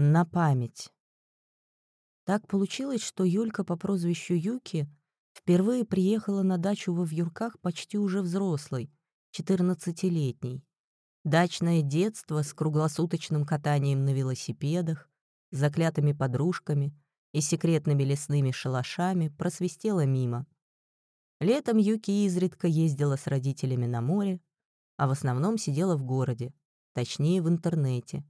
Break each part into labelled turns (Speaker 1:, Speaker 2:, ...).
Speaker 1: На память. Так получилось, что Юлька по прозвищу Юки впервые приехала на дачу во Вьюрках почти уже взрослой, 14-летней. Дачное детство с круглосуточным катанием на велосипедах, заклятыми подружками и секретными лесными шалашами просвистело мимо. Летом Юки изредка ездила с родителями на море, а в основном сидела в городе, точнее в интернете,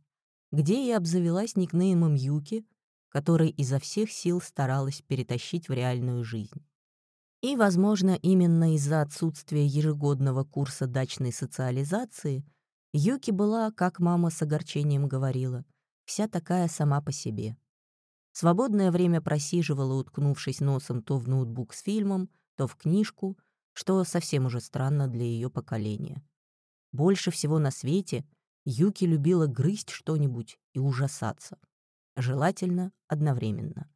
Speaker 1: где и обзавелась никнеймом Юки, который изо всех сил старалась перетащить в реальную жизнь. И, возможно, именно из-за отсутствия ежегодного курса дачной социализации Юки была, как мама с огорчением говорила, вся такая сама по себе. Свободное время просиживала, уткнувшись носом то в ноутбук с фильмом, то в книжку, что совсем уже странно для ее поколения. Больше всего на свете Юки любила грызть что-нибудь и ужасаться. Желательно одновременно.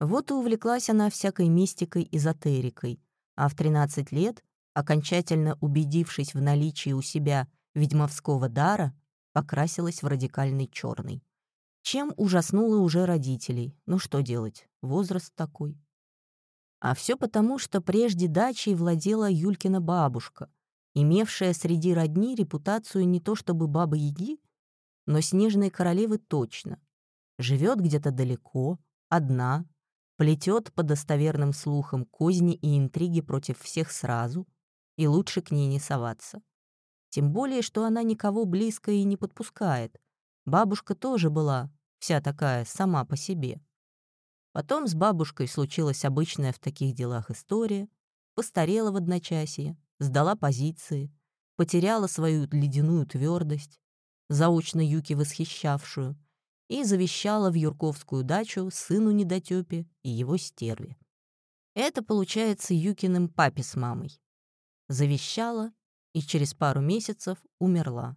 Speaker 1: Вот и увлеклась она всякой мистикой, эзотерикой, а в 13 лет, окончательно убедившись в наличии у себя ведьмовского дара, покрасилась в радикальный черный. Чем ужаснула уже родителей. Ну что делать, возраст такой. А все потому, что прежде дачей владела Юлькина бабушка, имевшая среди родни репутацию не то чтобы бабы-яги, но снежной королевы точно. Живет где-то далеко, одна, плетет по достоверным слухам козни и интриги против всех сразу, и лучше к ней не соваться. Тем более, что она никого близко и не подпускает. Бабушка тоже была вся такая сама по себе. Потом с бабушкой случилась обычная в таких делах история, постарела в одночасье, сдала позиции, потеряла свою ледяную твердость, заочно Юки восхищавшую, и завещала в Юрковскую дачу сыну недотёпе и его стерве. Это получается Юкиным папе с мамой. Завещала и через пару месяцев умерла.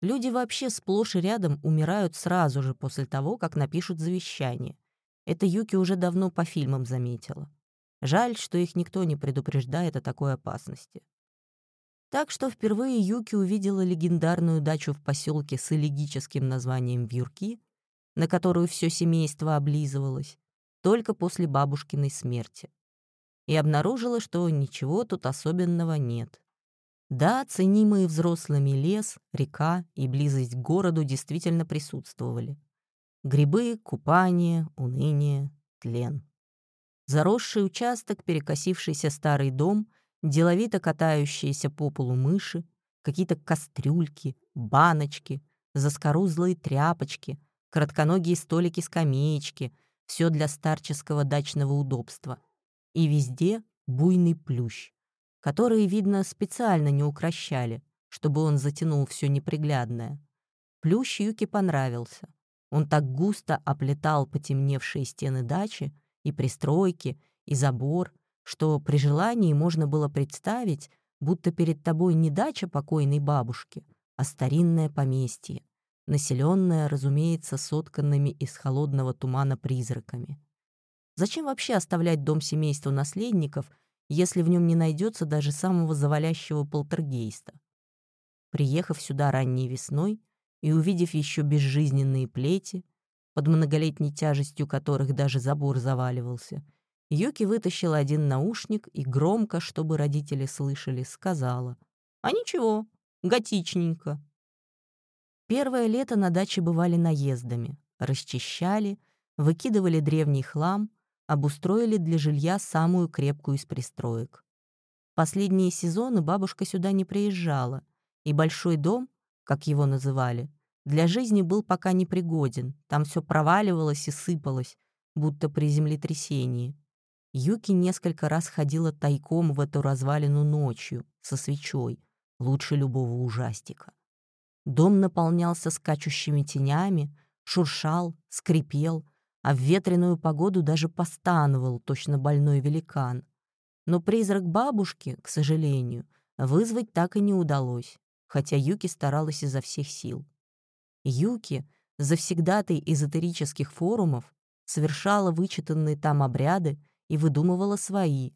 Speaker 1: Люди вообще сплошь и рядом умирают сразу же после того, как напишут завещание. Это Юки уже давно по фильмам заметила. Жаль, что их никто не предупреждает о такой опасности. Так что впервые Юки увидела легендарную дачу в поселке с элегическим названием Вьюрки, на которую все семейство облизывалось, только после бабушкиной смерти. И обнаружила, что ничего тут особенного нет. Да, ценимые взрослыми лес, река и близость к городу действительно присутствовали. Грибы, купание, уныние, тлен. Заросший участок, перекосившийся старый дом, деловито катающиеся по полу мыши, какие-то кастрюльки, баночки, заскорузлые тряпочки, коротконогие столики-скамеечки, все для старческого дачного удобства. И везде буйный плющ, который, видно, специально не укращали, чтобы он затянул все неприглядное. Плющ Юке понравился. Он так густо оплетал потемневшие стены дачи, и пристройки, и забор, что при желании можно было представить, будто перед тобой не дача покойной бабушки, а старинное поместье, населенное, разумеется, сотканными из холодного тумана призраками. Зачем вообще оставлять дом семейству наследников, если в нем не найдется даже самого завалящего полтергейста? Приехав сюда ранней весной и увидев еще безжизненные плети, под многолетней тяжестью которых даже забор заваливался, Юки вытащила один наушник и громко, чтобы родители слышали, сказала. «А ничего, готичненько». Первое лето на даче бывали наездами. Расчищали, выкидывали древний хлам, обустроили для жилья самую крепкую из пристроек. Последние сезоны бабушка сюда не приезжала, и большой дом, как его называли, для жизни был пока непригоден, там все проваливалось и сыпалось, будто при землетрясении. Юки несколько раз ходила тайком в эту развалину ночью, со свечой, лучше любого ужастика. Дом наполнялся скачущими тенями, шуршал, скрипел, а в ветреную погоду даже постановал точно больной великан. Но призрак бабушки, к сожалению, вызвать так и не удалось, хотя Юки старалась изо всех сил. Юки, завсегдатой эзотерических форумов, совершала вычитанные там обряды и выдумывала свои,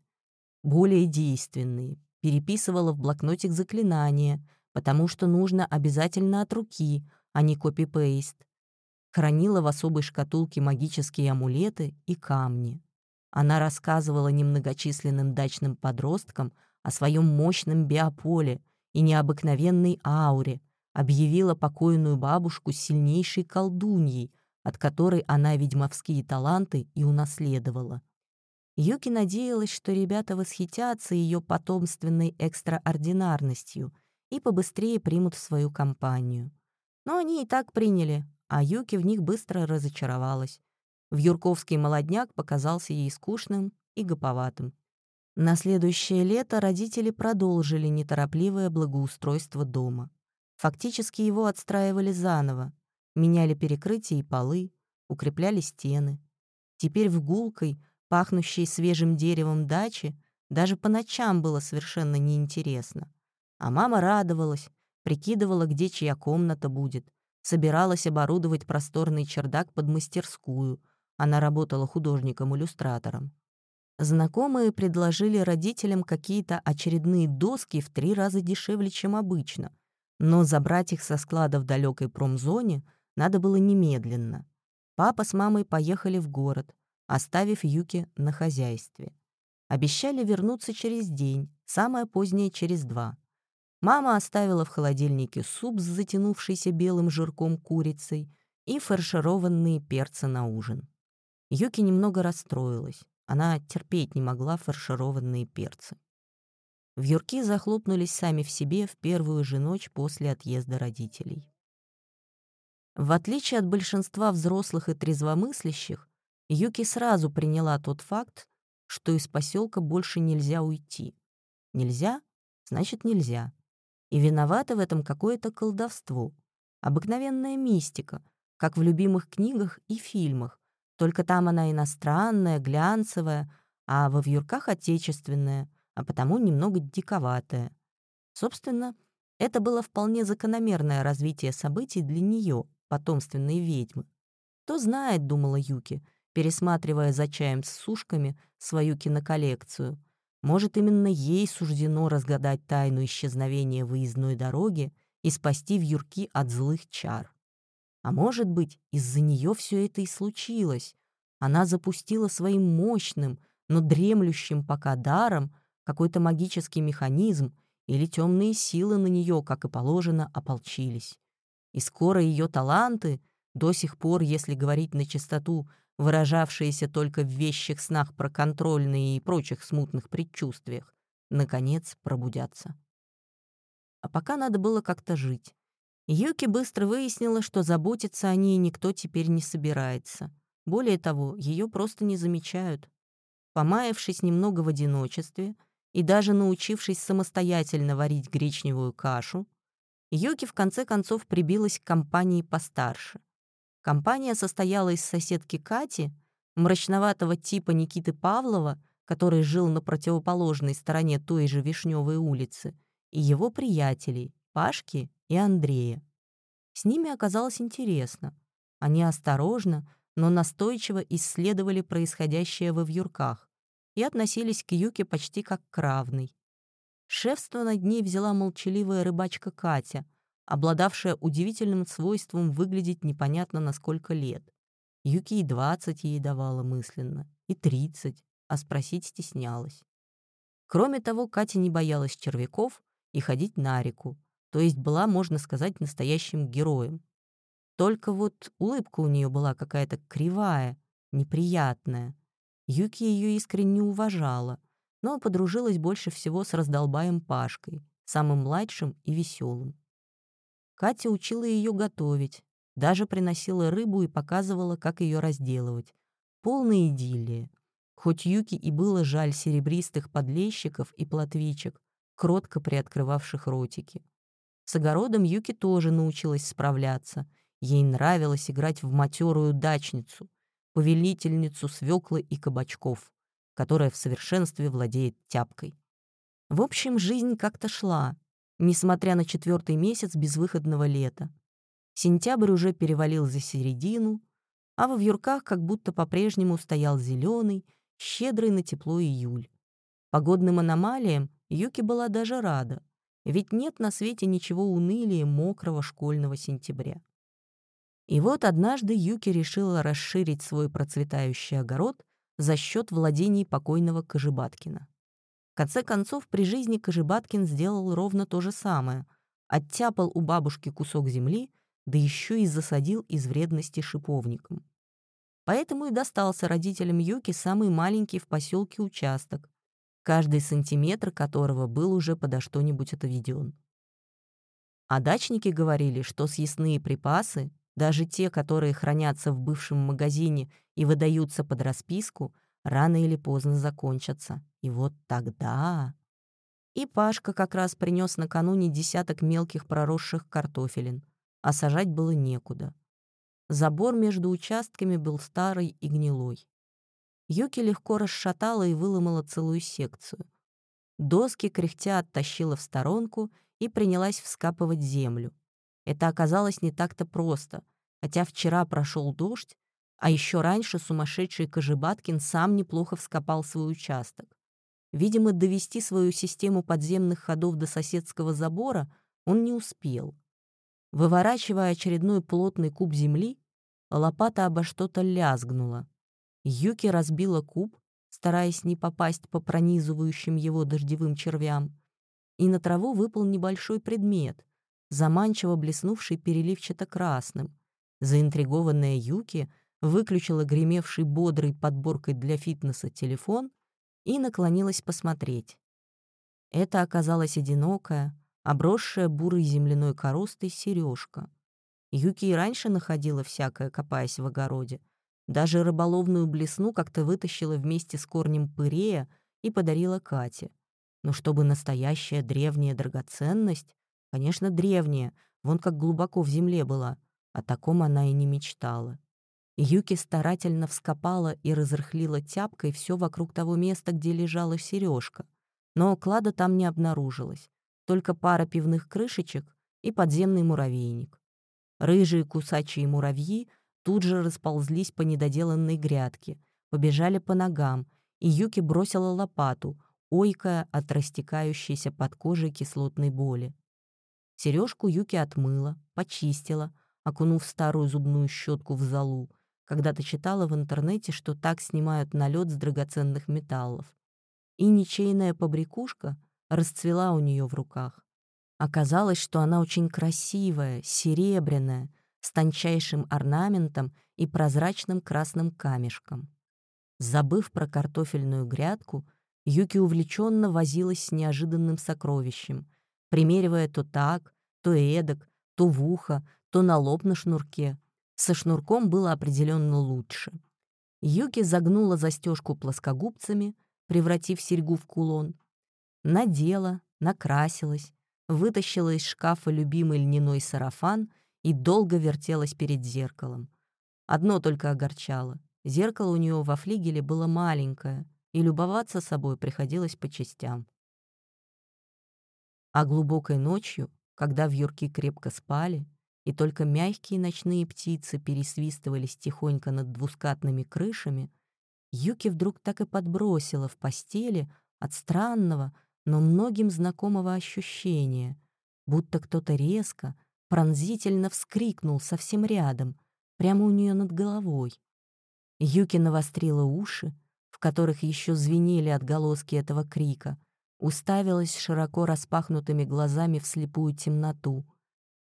Speaker 1: более действенные, переписывала в блокнотик заклинания, потому что нужно обязательно от руки, а не копипейст. хранила в особой шкатулке магические амулеты и камни. Она рассказывала немногочисленным дачным подросткам о своем мощном биополе и необыкновенной ауре, объявила покойную бабушку сильнейшей колдуньей, от которой она ведьмовские таланты и унаследовала. Юки надеялась, что ребята восхитятся ее потомственной экстраординарностью и побыстрее примут в свою компанию. Но они и так приняли, а Юки в них быстро разочаровалась. В Юрковский молодняк показался ей скучным и гоповатым. На следующее лето родители продолжили неторопливое благоустройство дома. Фактически его отстраивали заново, меняли перекрытия и полы, укрепляли стены. Теперь в гулкой, пахнущей свежим деревом даче даже по ночам было совершенно неинтересно. А мама радовалась, прикидывала, где чья комната будет, собиралась оборудовать просторный чердак под мастерскую — она работала художником-иллюстратором. Знакомые предложили родителям какие-то очередные доски в три раза дешевле, чем обычно, но забрать их со склада в далекой промзоне надо было немедленно. Папа с мамой поехали в город, оставив Юки на хозяйстве. Обещали вернуться через день, самое позднее через два. Мама оставила в холодильнике суп с затянувшейся белым жирком курицей и фаршированные перцы на ужин. Юки немного расстроилась. Она терпеть не могла фаршированные перцы. Вьюрки захлопнулись сами в себе в первую же ночь после отъезда родителей. В отличие от большинства взрослых и трезвомыслящих, Юки сразу приняла тот факт, что из поселка больше нельзя уйти. Нельзя, значит нельзя. И виновато в этом какое-то колдовство, обыкновенная мистика, как в любимых книгах и фильмах, только там она иностранная, глянцевая, а во вьюрках отечественная, а потому немного диковатая. Собственно, это было вполне закономерное развитие событий для нее, потомственной ведьмы. Кто знает, думала Юки, пересматривая за чаем с сушками свою киноколлекцию. Может, именно ей суждено разгадать тайну исчезновения выездной дороги и спасти вьюрки от злых чар. А может быть, из-за нее все это и случилось. Она запустила своим мощным, но дремлющим пока даром какой-то магический механизм, или темные силы на нее, как и положено, ополчились. И скоро ее таланты, до сих пор, если говорить на чистоту, выражавшиеся только в вещих снах про контрольные и прочих смутных предчувствиях, наконец пробудятся. А пока надо было как-то жить. Юки быстро выяснила, что заботиться о ней никто теперь не собирается. Более того, ее просто не замечают. Помаявшись немного в одиночестве и даже научившись самостоятельно варить гречневую кашу, Юки в конце концов прибилась к компании постарше. Компания состояла из соседки Кати, мрачноватого типа Никиты Павлова, который жил на противоположной стороне той же Вишневой улицы, и его приятелей Пашки и Андрея. С ними оказалось интересно. Они осторожно, но настойчиво исследовали происходящее во вьюрках и относились к Юке почти как к равной. Шефство над ней взяла молчаливая рыбачка Катя, обладавшая удивительным свойством выглядеть непонятно на сколько лет. Юки и двадцать ей давала мысленно, и тридцать, а спросить стеснялась. Кроме того, Катя не боялась червяков и ходить на реку, то есть была, можно сказать, настоящим героем. Только вот улыбка у нее была какая-то кривая, неприятная. Юки ее искренне уважала, но подружилась больше всего с раздолбаем Пашкой, самым младшим и веселым. Катя учила ее готовить, даже приносила рыбу и показывала, как ее разделывать. Полная идиллия. Хоть Юки и было жаль серебристых подлещиков и плотвичек, кротко приоткрывавших ротики. С огородом Юки тоже научилась справляться. Ей нравилось играть в матерую дачницу, повелительницу свеклы и кабачков, которая в совершенстве владеет тяпкой. В общем, жизнь как-то шла, несмотря на четвертый месяц безвыходного лета. Сентябрь уже перевалил за середину, а во вьюрках как будто по-прежнему стоял зеленый, щедрый на тепло июль. Погодным аномалиям Юки была даже рада. Ведь нет на свете ничего унылее мокрого школьного сентября. И вот однажды Юки решила расширить свой процветающий огород за счет владений покойного Кожебаткина. В конце концов, при жизни Кожебаткин сделал ровно то же самое. Оттяпал у бабушки кусок земли, да еще и засадил из вредности шиповником. Поэтому и достался родителям Юки самый маленький в поселке участок, каждый сантиметр которого был уже подо что-нибудь отведен. А дачники говорили, что съестные припасы, даже те, которые хранятся в бывшем магазине и выдаются под расписку, рано или поздно закончатся. И вот тогда... И Пашка как раз принес накануне десяток мелких проросших картофелин, а сажать было некуда. Забор между участками был старый и гнилой. Юки легко расшатала и выломала целую секцию. Доски кряхтя оттащила в сторонку и принялась вскапывать землю. Это оказалось не так-то просто, хотя вчера прошел дождь, а еще раньше сумасшедший Кожебаткин сам неплохо вскопал свой участок. Видимо, довести свою систему подземных ходов до соседского забора он не успел. Выворачивая очередной плотный куб земли, Лопата обо что-то лязгнула. Юки разбила куб, стараясь не попасть по пронизывающим его дождевым червям, и на траву выпал небольшой предмет, заманчиво блеснувший переливчато-красным. Заинтригованная Юки выключила гремевший бодрой подборкой для фитнеса телефон и наклонилась посмотреть. Это оказалась одинокая, обросшая бурой земляной коростой сережка — Юки и раньше находила всякое, копаясь в огороде. Даже рыболовную блесну как-то вытащила вместе с корнем пырея и подарила Кате. Но чтобы настоящая древняя драгоценность, конечно, древняя, вон как глубоко в земле была, о таком она и не мечтала. Юки старательно вскопала и разрыхлила тяпкой все вокруг того места, где лежала сережка, но клада там не обнаружилось, только пара пивных крышечек и подземный муравейник. Рыжие кусачие муравьи тут же расползлись по недоделанной грядке, побежали по ногам, и Юки бросила лопату, ойкая от растекающейся под кожей кислотной боли. Сережку Юки отмыла, почистила, окунув старую зубную щетку в залу. Когда-то читала в интернете, что так снимают налет с драгоценных металлов. И ничейная побрякушка расцвела у нее в руках. Оказалось, что она очень красивая, серебряная, с тончайшим орнаментом и прозрачным красным камешком. Забыв про картофельную грядку, Юки увлеченно возилась с неожиданным сокровищем, примеривая то так, то эдак, то в ухо, то на лоб на шнурке. Со шнурком было определенно лучше. Юки загнула застежку плоскогубцами, превратив серьгу в кулон, надела, накрасилась, вытащила из шкафа любимый льняной сарафан и долго вертелась перед зеркалом. Одно только огорчало. Зеркало у нее во флигеле было маленькое, и любоваться собой приходилось по частям. А глубокой ночью, когда вьюрки крепко спали, и только мягкие ночные птицы пересвистывались тихонько над двускатными крышами, Юки вдруг так и подбросила в постели от странного, но многим знакомого ощущения, будто кто-то резко, пронзительно вскрикнул совсем рядом, прямо у нее над головой. Юки навострила уши, в которых еще звенели отголоски этого крика, уставилась широко распахнутыми глазами в слепую темноту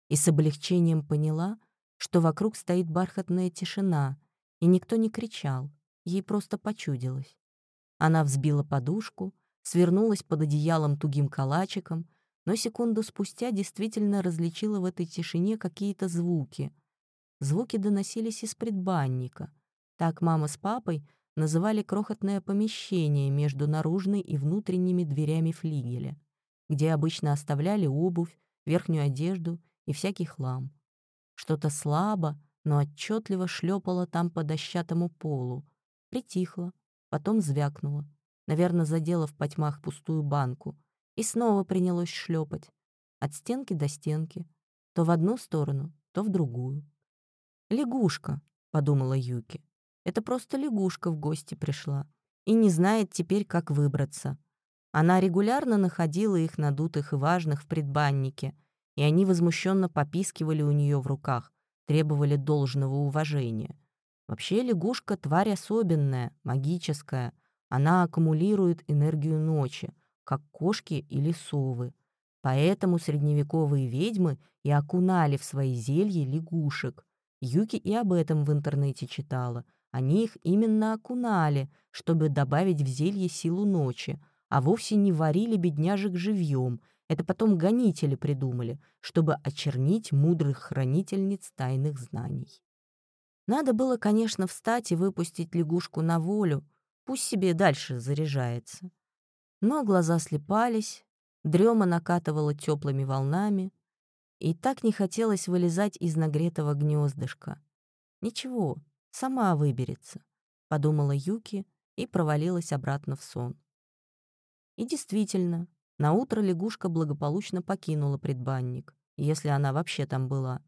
Speaker 1: и с облегчением поняла, что вокруг стоит бархатная тишина, и никто не кричал, ей просто почудилось. Она взбила подушку, свернулась под одеялом тугим калачиком, но секунду спустя действительно различила в этой тишине какие-то звуки. Звуки доносились из предбанника. Так мама с папой называли крохотное помещение между наружной и внутренними дверями флигеля, где обычно оставляли обувь, верхнюю одежду и всякий хлам. Что-то слабо, но отчетливо шлепало там по дощатому полу. Притихло, потом звякнуло наверное, задела в потьмах пустую банку, и снова принялось шлепать. От стенки до стенки. То в одну сторону, то в другую. «Лягушка», — подумала Юки. «Это просто лягушка в гости пришла и не знает теперь, как выбраться». Она регулярно находила их надутых и важных в предбаннике, и они возмущенно попискивали у нее в руках, требовали должного уважения. Вообще лягушка — тварь особенная, магическая. Она аккумулирует энергию ночи, как кошки или совы. Поэтому средневековые ведьмы и окунали в свои зелья лягушек. Юки и об этом в интернете читала. Они их именно окунали, чтобы добавить в зелье силу ночи, а вовсе не варили бедняжек живьем. Это потом гонители придумали, чтобы очернить мудрых хранительниц тайных знаний. Надо было, конечно, встать и выпустить лягушку на волю, пусть себе дальше заряжается. Но глаза слепались, дрема накатывала теплыми волнами, и так не хотелось вылезать из нагретого гнездышка. Ничего, сама выберется, подумала Юки и провалилась обратно в сон. И действительно, на утро лягушка благополучно покинула предбанник, если она вообще там была.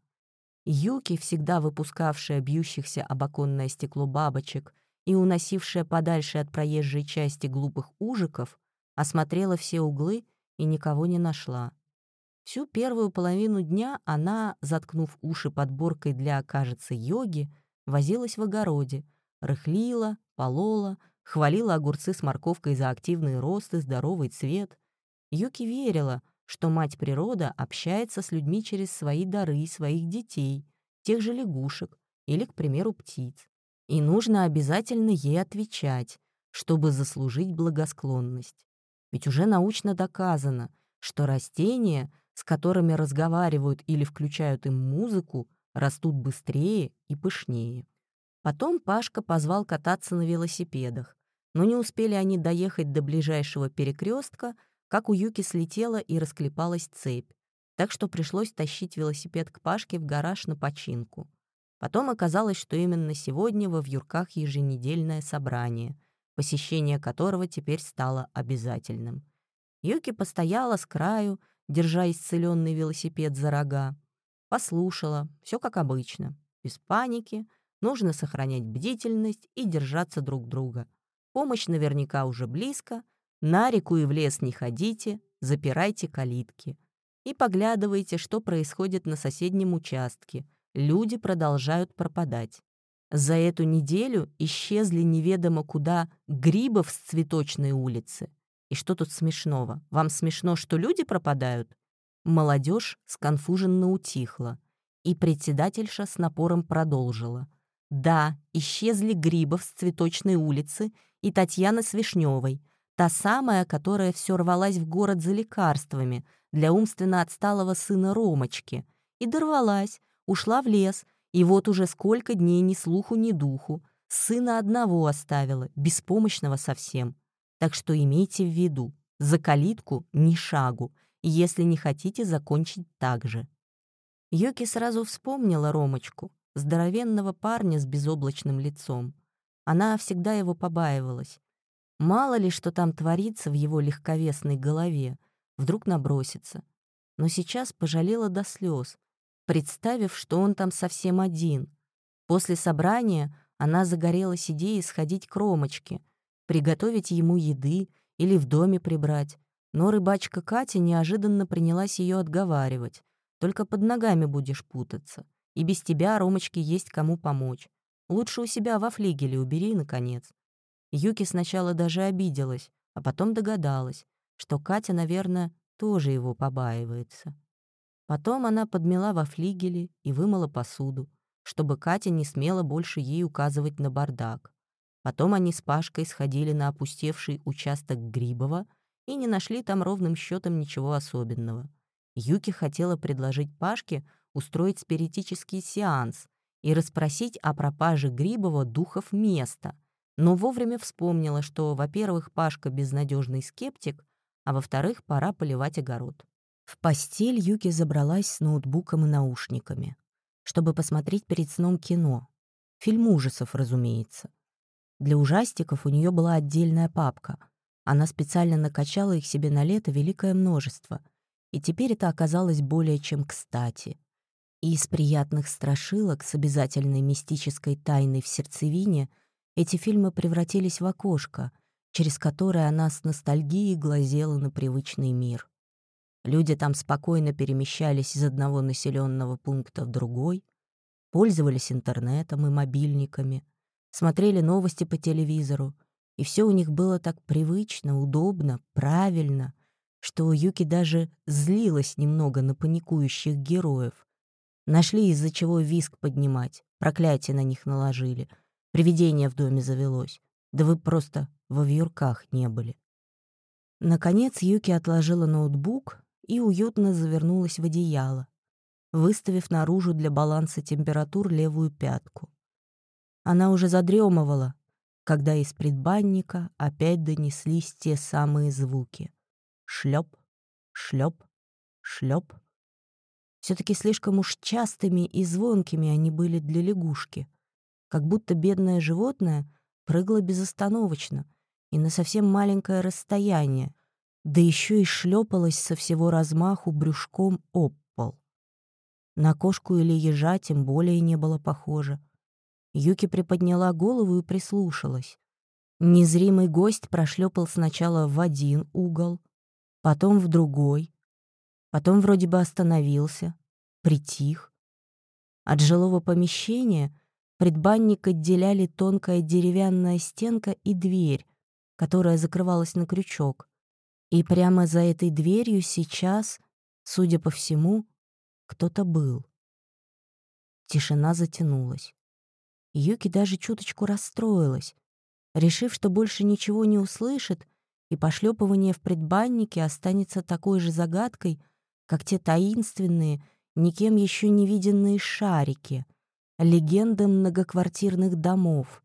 Speaker 1: Юки, всегда выпускавшая бьющихся об оконное стекло бабочек и уносившая подальше от проезжей части глупых ужиков, осмотрела все углы и никого не нашла. Всю первую половину дня она, заткнув уши подборкой для, кажется, йоги, возилась в огороде, рыхлила, полола, хвалила огурцы с морковкой за активный рост и здоровый цвет. Юки верила, что мать природа общается с людьми через свои дары своих детей, тех же лягушек или, к примеру, птиц. И нужно обязательно ей отвечать, чтобы заслужить благосклонность. Ведь уже научно доказано, что растения, с которыми разговаривают или включают им музыку, растут быстрее и пышнее. Потом Пашка позвал кататься на велосипедах, но не успели они доехать до ближайшего перекрестка, как у Юки слетела и расклепалась цепь, так что пришлось тащить велосипед к Пашке в гараж на починку. Потом оказалось, что именно сегодня во Вьюрках еженедельное собрание, посещение которого теперь стало обязательным. Юки постояла с краю, держа исцеленный велосипед за рога. Послушала, все как обычно, без паники — Нужно сохранять бдительность и держаться друг друга. Помощь наверняка уже близко. На реку и в лес не ходите, запирайте калитки. И поглядывайте, что происходит на соседнем участке. Люди продолжают пропадать. За эту неделю исчезли неведомо куда грибов с цветочной улицы. И что тут смешного? Вам смешно, что люди пропадают? Молодежь сконфуженно утихла. И председательша с напором продолжила — да, исчезли Грибов с Цветочной улицы и Татьяна с Вишневой, та самая, которая все рвалась в город за лекарствами для умственно отсталого сына Ромочки. И дорвалась, ушла в лес, и вот уже сколько дней ни слуху, ни духу. Сына одного оставила, беспомощного совсем. Так что имейте в виду, за калитку ни шагу, если не хотите закончить так же. Йоки сразу вспомнила Ромочку, здоровенного парня с безоблачным лицом. Она всегда его побаивалась. Мало ли, что там творится в его легковесной голове, вдруг набросится. Но сейчас пожалела до слез, представив, что он там совсем один. После собрания она загорелась идеей сходить к Ромочке, приготовить ему еды или в доме прибрать. Но рыбачка Катя неожиданно принялась ее отговаривать. Только под ногами будешь путаться. И без тебя, Ромочке, есть кому помочь. Лучше у себя во флигеле убери, наконец». Юки сначала даже обиделась, а потом догадалась, что Катя, наверное, тоже его побаивается. Потом она подмела во флигеле и вымыла посуду, чтобы Катя не смела больше ей указывать на бардак. Потом они с Пашкой сходили на опустевший участок Грибова и не нашли там ровным счетом ничего особенного. Юки хотела предложить Пашке устроить спиритический сеанс и расспросить о пропаже Грибова духов места, но вовремя вспомнила, что, во-первых, Пашка безнадежный скептик, а во-вторых, пора поливать огород. В постель Юки забралась с ноутбуком и наушниками, чтобы посмотреть перед сном кино. Фильм ужасов, разумеется. Для ужастиков у нее была отдельная папка. Она специально накачала их себе на лето великое множество, и теперь это оказалось более чем кстати — и из приятных страшилок с обязательной мистической тайной в сердцевине эти фильмы превратились в окошко, через которое она с ностальгией глазела на привычный мир. Люди там спокойно перемещались из одного населенного пункта в другой. пользовались интернетом и мобильниками, смотрели новости по телевизору, и все у них было так привычно, удобно, правильно, что Юки даже злилась немного на паникующих героев. Нашли из-за чего виск поднимать, проклятие на них наложили, привидение в доме завелось. Да вы просто во вьюрках не были. Наконец Юки отложила ноутбук и уютно завернулась в одеяло, выставив наружу для баланса температур левую пятку. Она уже задремывала, когда из предбанника опять донеслись те самые звуки. Шлеп, шлеп, шлеп. Все-таки слишком уж частыми и звонкими они были для лягушки, как будто бедное животное прыгало безостановочно и на совсем маленькое расстояние, да еще и шлепалось со всего размаху брюшком об пол. На кошку или ежа тем более не было похоже. Юки приподняла голову и прислушалась. Незримый гость прошлепал сначала в один угол, потом в другой, потом вроде бы остановился, притих. От жилого помещения предбанник отделяли тонкая деревянная стенка и дверь, которая закрывалась на крючок. И прямо за этой дверью сейчас, судя по всему, кто-то был. Тишина затянулась. Юки даже чуточку расстроилась, решив, что больше ничего не услышит, и пошлепывание в предбаннике останется такой же загадкой, как те таинственные, никем еще не виденные шарики, легенды многоквартирных домов,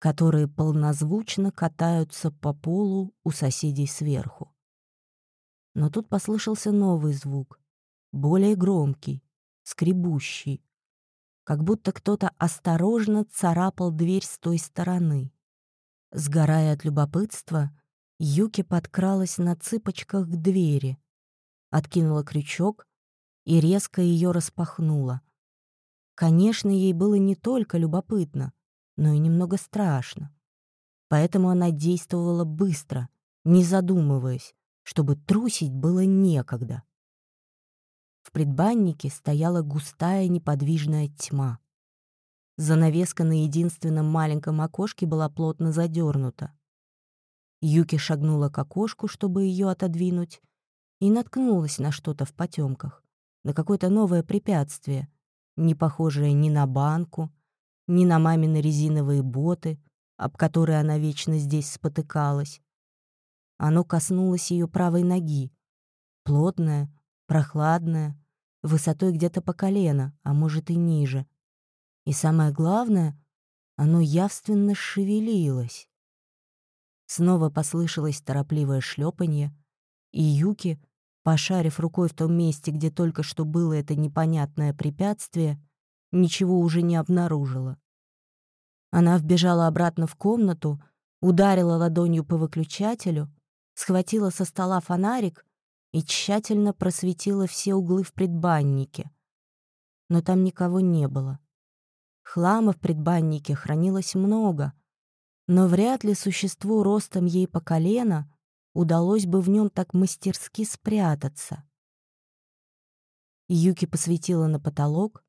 Speaker 1: которые полнозвучно катаются по полу у соседей сверху. Но тут послышался новый звук, более громкий, скребущий, как будто кто-то осторожно царапал дверь с той стороны. Сгорая от любопытства, Юки подкралась на цыпочках к двери, откинула крючок и резко ее распахнула. Конечно, ей было не только любопытно, но и немного страшно. Поэтому она действовала быстро, не задумываясь, чтобы трусить было некогда. В предбаннике стояла густая неподвижная тьма. Занавеска на единственном маленьком окошке была плотно задернута. Юки шагнула к окошку, чтобы ее отодвинуть, и наткнулась на что-то в потемках, на какое-то новое препятствие, не похожее ни на банку, ни на мамины резиновые боты, об которые она вечно здесь спотыкалась. Оно коснулось ее правой ноги. Плотное, прохладное, высотой где-то по колено, а может и ниже. И самое главное, оно явственно шевелилось. Снова послышалось торопливое шлепанье, и Юки, пошарив рукой в том месте, где только что было это непонятное препятствие, ничего уже не обнаружила. Она вбежала обратно в комнату, ударила ладонью по выключателю схватила со стола фонарик и тщательно просветила все углы в предбаннике. Но там никого не было. Хлама в предбаннике хранилось много, но вряд ли существу ростом ей по колено удалось бы в нем так мастерски спрятаться. Юки посветила на потолок,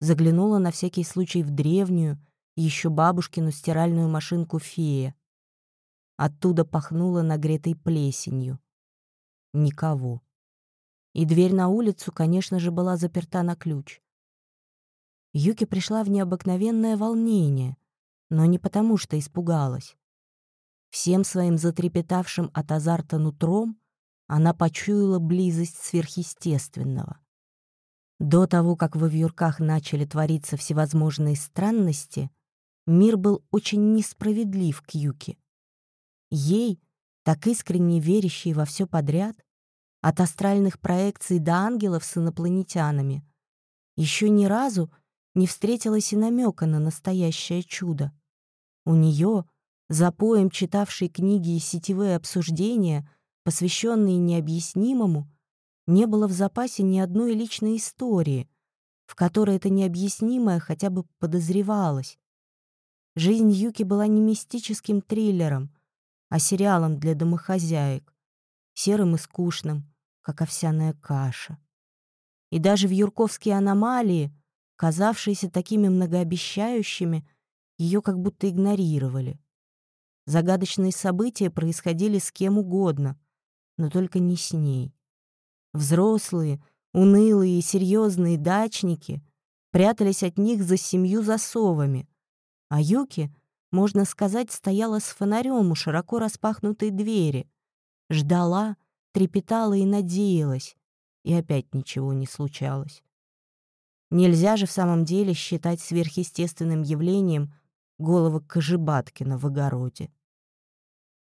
Speaker 1: заглянула на всякий случай в древнюю, еще бабушкину стиральную машинку фея. Оттуда пахнуло нагретой плесенью. Никого. И дверь на улицу, конечно же, была заперта на ключ. Юки пришла в необыкновенное волнение, но не потому, что испугалась. Всем своим затрепетавшим от азарта нутром она почуяла близость сверхъестественного. До того, как во вьюрках начали твориться всевозможные странности, мир был очень несправедлив к Юке. Ей, так искренне верящей во все подряд, от астральных проекций до ангелов с инопланетянами, еще ни разу не встретилась и намека на настоящее чудо. У нее, за поем читавшей книги и сетевые обсуждения, посвященные необъяснимому, не было в запасе ни одной личной истории, в которой это необъяснимое хотя бы подозревалось. Жизнь Юки была не мистическим триллером — а сериалом для домохозяек, серым и скучным, как овсяная каша. И даже в юрковские аномалии, казавшиеся такими многообещающими, ее как будто игнорировали. Загадочные события происходили с кем угодно, но только не с ней. Взрослые, унылые и серьезные дачники прятались от них за семью засовами, а Юки, можно сказать, стояла с фонарем у широко распахнутой двери, ждала, трепетала и надеялась, и опять ничего не случалось. Нельзя же в самом деле считать сверхъестественным явлением голову Кожебаткина в огороде.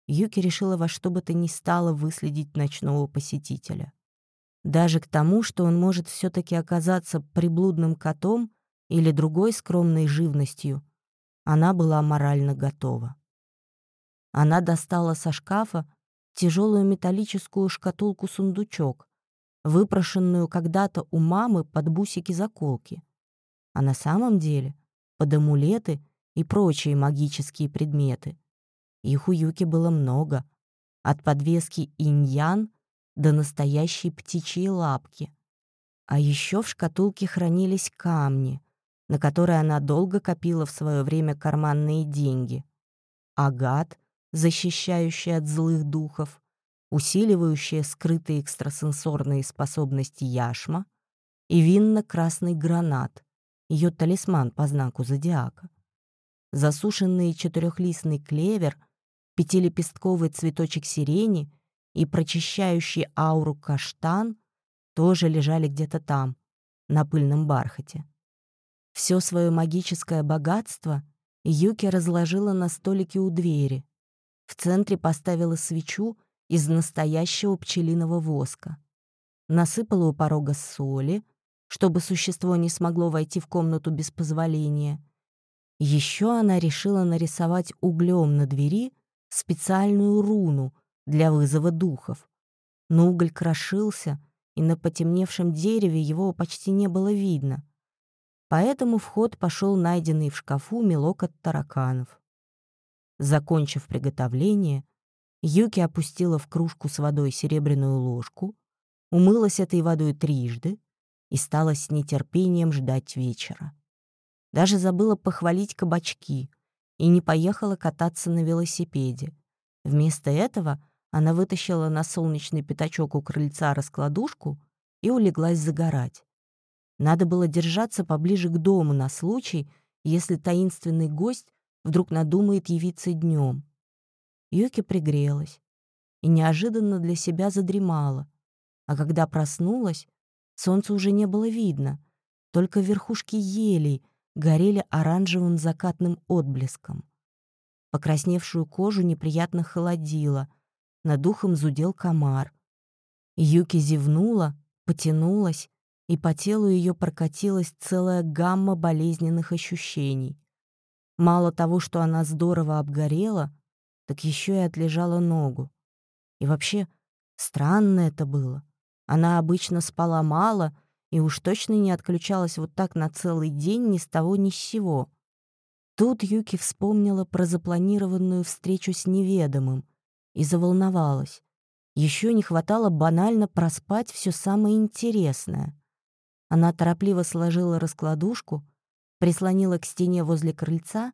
Speaker 1: Юки решила во что бы то ни стало выследить ночного посетителя. Даже к тому, что он может все таки оказаться приблудным котом или другой скромной живностью, она была морально готова. Она достала со шкафа тяжелую металлическую шкатулку-сундучок, выпрошенную когда-то у мамы под бусики-заколки, а на самом деле под амулеты и прочие магические предметы. Их у Юки было много, от подвески иньян до настоящей птичьей лапки. А еще в шкатулке хранились камни, на которые она долго копила в свое время карманные деньги. Агат, защищающий от злых духов, усиливающая скрытые экстрасенсорные способности яшма и винно-красный гранат, ее талисман по знаку зодиака. Засушенный четырехлистный клевер, пятилепестковый цветочек сирени и прочищающий ауру каштан тоже лежали где-то там, на пыльном бархате. Все свое магическое богатство Юки разложила на столике у двери. В центре поставила свечу из настоящего пчелиного воска. Насыпала у порога соли, чтобы существо не смогло войти в комнату без позволения. Еще она решила нарисовать углем на двери специальную руну для вызова духов. Но уголь крошился, и на потемневшем дереве его почти не было видно. Поэтому в ход пошел найденный в шкафу мелок от тараканов. Закончив приготовление, Юки опустила в кружку с водой серебряную ложку, умылась этой водой трижды и стала с нетерпением ждать вечера. Даже забыла похвалить кабачки и не поехала кататься на велосипеде. Вместо этого она вытащила на солнечный пятачок у крыльца раскладушку и улеглась загорать. Надо было держаться поближе к дому на случай, если таинственный гость вдруг надумает явиться днем. Юки пригрелась и неожиданно для себя задремала, а когда проснулась, солнца уже не было видно, только верхушки елей горели оранжевым закатным отблеском. Покрасневшую кожу неприятно холодило, над духом зудел комар. Юки зевнула, потянулась, и по телу ее прокатилась целая гамма болезненных ощущений. Мало того, что она здорово обгорела, так еще и отлежала ногу. И вообще, странно это было. Она обычно спала мало и уж точно не отключалась вот так на целый день ни с того ни с сего. Тут Юки вспомнила про запланированную встречу с неведомым и заволновалась. Еще не хватало банально проспать все самое интересное. Она торопливо сложила раскладушку, прислонила к стене возле крыльца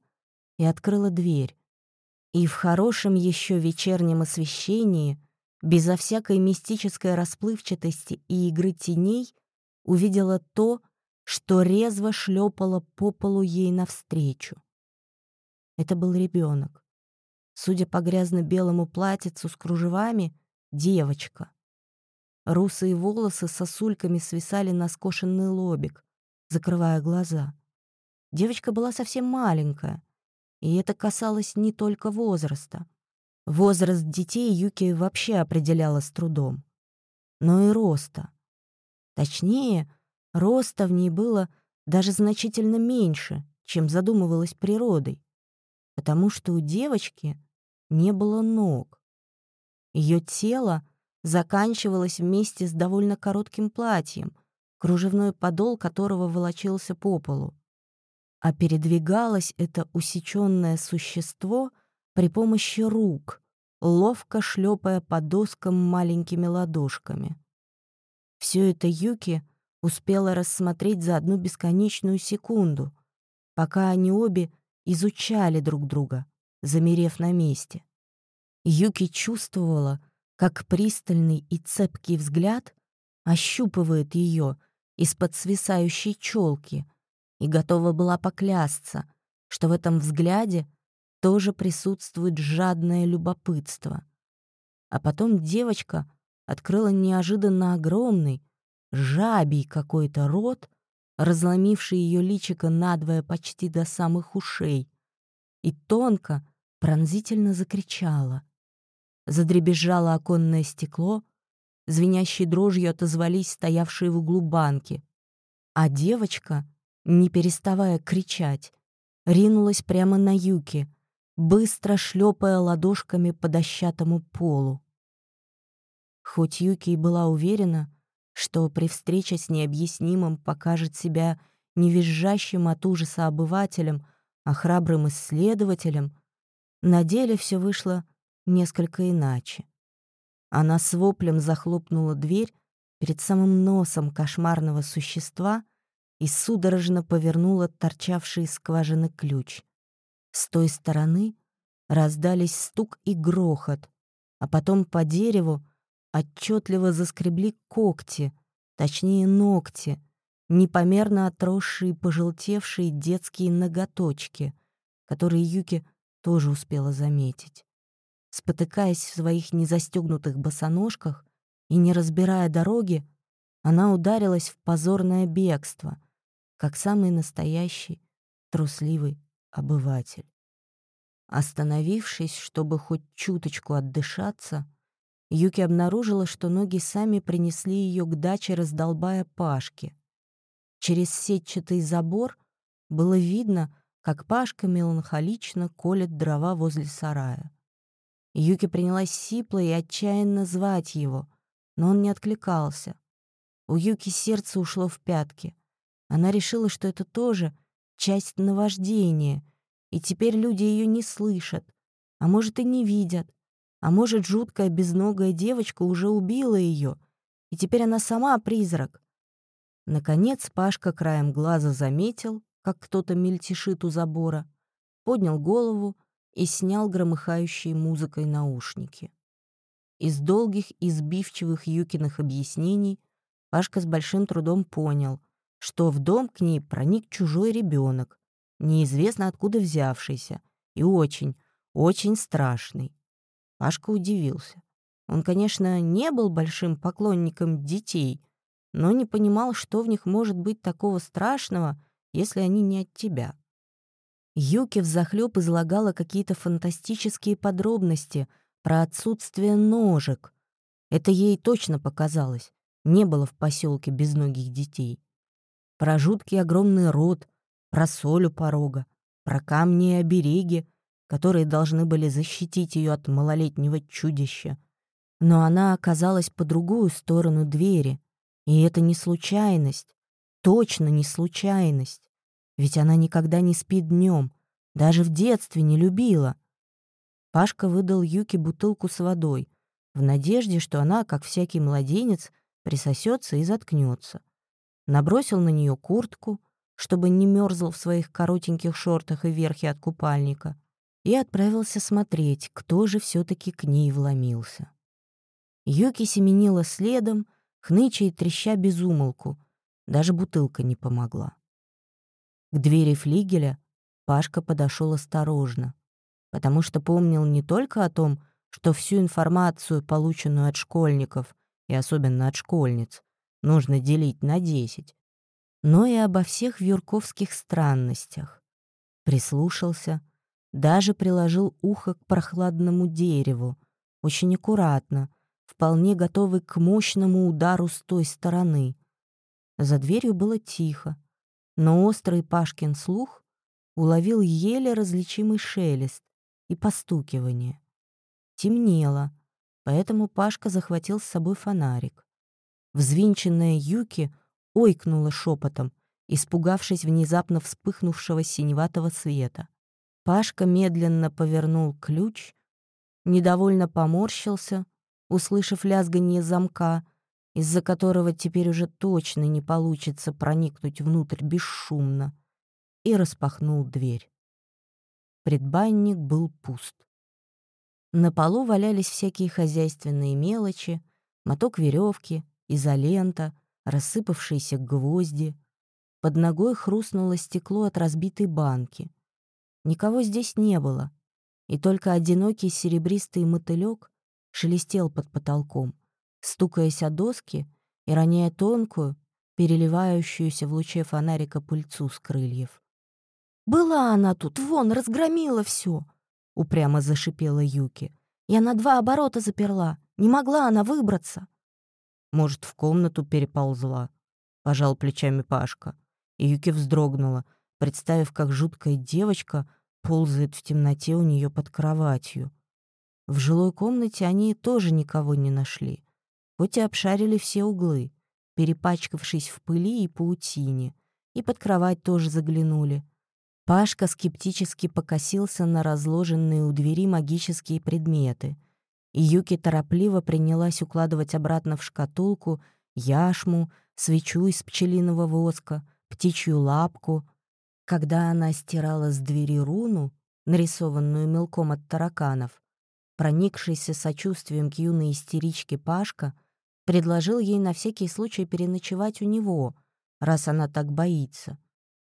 Speaker 1: и открыла дверь и в хорошем еще вечернем освещении, безо всякой мистической расплывчатости и игры теней, увидела то, что резво шлепало по полу ей навстречу. Это был ребенок. Судя по грязно-белому платьицу с кружевами, девочка. Русые волосы сосульками свисали на скошенный лобик, закрывая глаза. Девочка была совсем маленькая, и это касалось не только возраста. Возраст детей Юки вообще определяла с трудом. Но и роста. Точнее, роста в ней было даже значительно меньше, чем задумывалось природой, потому что у девочки не было ног. Ее тело заканчивалось вместе с довольно коротким платьем, кружевной подол которого волочился по полу а передвигалось это усеченное существо при помощи рук, ловко шлепая по доскам маленькими ладошками. Все это Юки успела рассмотреть за одну бесконечную секунду, пока они обе изучали друг друга, замерев на месте. Юки чувствовала, как пристальный и цепкий взгляд ощупывает ее из-под свисающей челки и готова была поклясться, что в этом взгляде тоже присутствует жадное любопытство. А потом девочка открыла неожиданно огромный, жабий какой-то рот, разломивший ее личико надвое почти до самых ушей, и тонко, пронзительно закричала. Задребезжало оконное стекло, звенящей дрожью отозвались стоявшие в углу банки, а девочка, не переставая кричать, ринулась прямо на Юки, быстро шлепая ладошками по дощатому полу. Хоть Юки и была уверена, что при встрече с необъяснимым покажет себя не визжащим от ужаса обывателем, а храбрым исследователем, на деле все вышло несколько иначе. Она с воплем захлопнула дверь перед самым носом кошмарного существа и судорожно повернула торчавший из скважины ключ. С той стороны раздались стук и грохот, а потом по дереву отчетливо заскребли когти, точнее ногти, непомерно отросшие пожелтевшие детские ноготочки, которые Юки тоже успела заметить. Спотыкаясь в своих незастегнутых босоножках и не разбирая дороги, она ударилась в позорное бегство, как самый настоящий трусливый обыватель. Остановившись, чтобы хоть чуточку отдышаться, Юки обнаружила, что ноги сами принесли ее к даче, раздолбая Пашки. Через сетчатый забор было видно, как Пашка меланхолично колет дрова возле сарая. Юки принялась сипло и отчаянно звать его, но он не откликался. У Юки сердце ушло в пятки. Она решила, что это тоже часть наваждения, и теперь люди ее не слышат, а может и не видят, а может, жуткая безногая девочка уже убила ее, и теперь она сама призрак. Наконец Пашка краем глаза заметил, как кто-то мельтешит у забора, поднял голову и снял громыхающие музыкой наушники. Из долгих и сбивчивых Юкиных объяснений Пашка с большим трудом понял, что в дом к ней проник чужой ребенок, неизвестно откуда взявшийся, и очень, очень страшный. Пашка удивился. Он, конечно, не был большим поклонником детей, но не понимал, что в них может быть такого страшного, если они не от тебя. Юки взахлёб излагала какие-то фантастические подробности про отсутствие ножек. Это ей точно показалось. Не было в поселке безногих детей. Про жуткий огромный рот, про соль у порога, про камни и обереги, которые должны были защитить ее от малолетнего чудища. Но она оказалась по другую сторону двери, и это не случайность, точно не случайность, ведь она никогда не спит днем, даже в детстве не любила. Пашка выдал Юке бутылку с водой, в надежде, что она, как всякий младенец, присосется и заткнется. Набросил на нее куртку, чтобы не мерзл в своих коротеньких шортах и верхе от купальника, и отправился смотреть, кто же все таки к ней вломился. Юки семенила следом, хныча и треща безумолку, даже бутылка не помогла. К двери флигеля Пашка подошел осторожно, потому что помнил не только о том, что всю информацию, полученную от школьников, и особенно от школьниц, нужно делить на десять, но и обо всех вьюрковских странностях. Прислушался — даже приложил ухо к прохладному дереву, очень аккуратно, вполне готовый к мощному удару с той стороны. За дверью было тихо, но острый Пашкин слух уловил еле различимый шелест и постукивание. Темнело, поэтому Пашка захватил с собой фонарик. Взвинченная Юки ойкнула шепотом, испугавшись внезапно вспыхнувшего синеватого света. Пашка медленно повернул ключ, недовольно поморщился, услышав лязганье замка, из-за которого теперь уже точно не получится проникнуть внутрь бесшумно, и распахнул дверь. Предбанник был пуст. На полу валялись всякие хозяйственные мелочи, моток веревки, изолента, рассыпавшиеся гвозди. Под ногой хрустнуло стекло от разбитой банки. Никого здесь не было, и только одинокий серебристый мотылек шелестел под потолком, стукаясь о доски и роняя тонкую, переливающуюся в луче фонарика пыльцу с крыльев. «Была она тут, вон, разгромила все, упрямо зашипела Юки. «Я на два оборота заперла, не могла она выбраться».
Speaker 2: «Может, в комнату переползла?» — пожал плечами Пашка. И Юки вздрогнула, представив, как жуткая девочка ползает в темноте у нее под кроватью. В жилой комнате они тоже никого не нашли, хоть и обшарили все углы, перепачкавшись в пыли и паутине, и под кровать тоже заглянули. Пашка скептически покосился на разложенные у двери магические предметы, и Юки торопливо принялась укладывать обратно в шкатулку яшму, свечу из пчелиного воска, птичью лапку. Когда она стирала с двери руну, нарисованную мелком от тараканов, Проникшийся сочувствием к юной истеричке Пашка предложил ей на всякий случай переночевать у него, раз она так боится.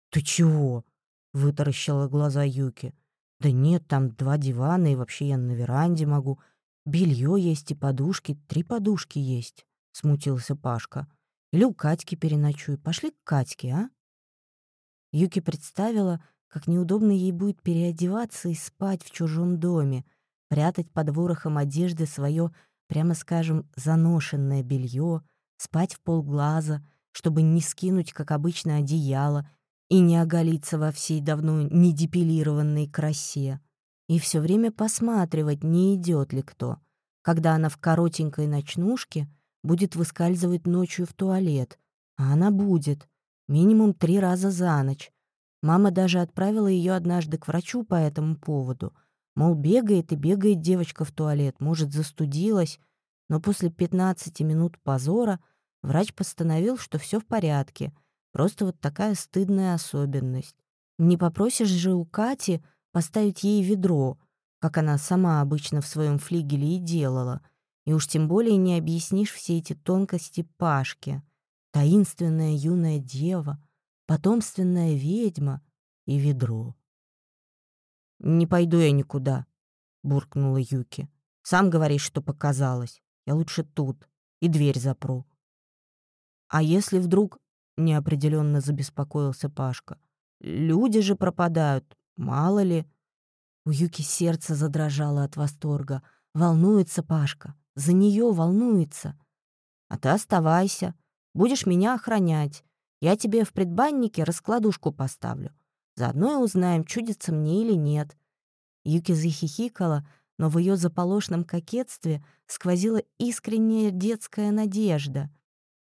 Speaker 1: «Ты чего?» — вытаращила глаза Юки. «Да нет, там два дивана, и вообще я на веранде могу. Белье есть и подушки, три подушки есть», — смутился Пашка. «Или у Катьки переночуй. Пошли к Катьке, а?» Юки представила, как неудобно ей будет переодеваться и спать в чужом доме — прятать под ворохом одежды свое, прямо скажем, заношенное белье, спать в полглаза, чтобы не скинуть, как обычно, одеяло и не оголиться во всей давно недепилированной красе. И все время посматривать, не идет ли кто, когда она в коротенькой ночнушке будет выскальзывать ночью в туалет. А она будет. Минимум три раза за ночь. Мама даже отправила ее однажды к врачу по этому поводу — Мол, бегает и бегает девочка в туалет, может, застудилась, но после 15 минут позора врач постановил, что все в порядке, просто вот такая стыдная особенность. Не попросишь же у Кати поставить ей ведро, как она сама обычно в своем флигеле и делала, и уж тем более не объяснишь все эти тонкости Пашке. Таинственная юная дева, потомственная ведьма и ведро.
Speaker 2: «Не пойду я никуда», — буркнула Юки. «Сам говоришь, что показалось. Я лучше тут. И дверь запру». «А если вдруг...» — неопределенно забеспокоился Пашка. «Люди же пропадают. Мало ли...»
Speaker 1: У Юки сердце задрожало от восторга. Волнуется Пашка. За нее волнуется. «А ты оставайся. Будешь меня охранять. Я тебе в предбаннике раскладушку поставлю. Заодно и узнаем, чудится мне или нет». Юки захихикала, но в ее заполошном кокетстве сквозила искренняя детская надежда.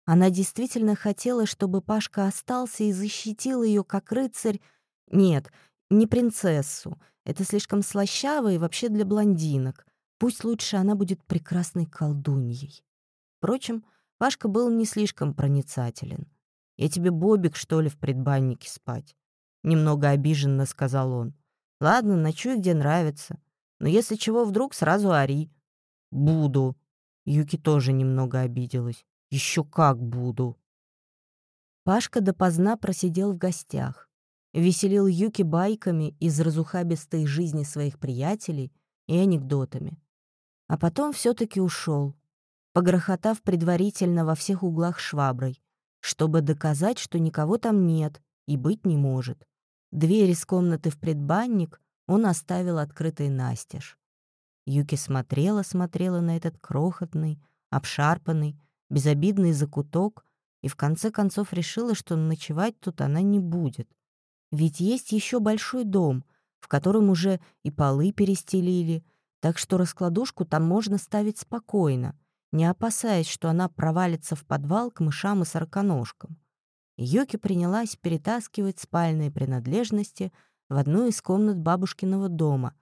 Speaker 1: Она действительно хотела, чтобы Пашка остался и защитил ее как рыцарь. Нет, не принцессу. Это слишком слащаво и вообще для блондинок. Пусть лучше она будет прекрасной колдуньей. Впрочем, Пашка был не слишком проницателен. «Я тебе бобик, что ли, в предбаннике спать?» — немного обиженно сказал он. «Ладно, ночуй, где нравится. Но если чего вдруг, сразу ори». «Буду». Юки тоже немного обиделась. «Еще как буду». Пашка допоздна просидел в гостях. Веселил Юки байками из разухабистой жизни своих приятелей и анекдотами. А потом все таки ушел, погрохотав предварительно во всех углах шваброй, чтобы доказать, что никого там нет и быть не может. Дверь из комнаты в предбанник он оставил открытой настежь. Юки смотрела-смотрела на этот крохотный, обшарпанный, безобидный закуток и в конце концов решила, что ночевать тут она не будет. Ведь есть еще большой дом, в котором уже и полы перестелили, так что раскладушку там можно ставить спокойно, не опасаясь, что она провалится в подвал к мышам и сороконожкам. Йоки принялась перетаскивать спальные принадлежности в одну из комнат бабушкиного дома,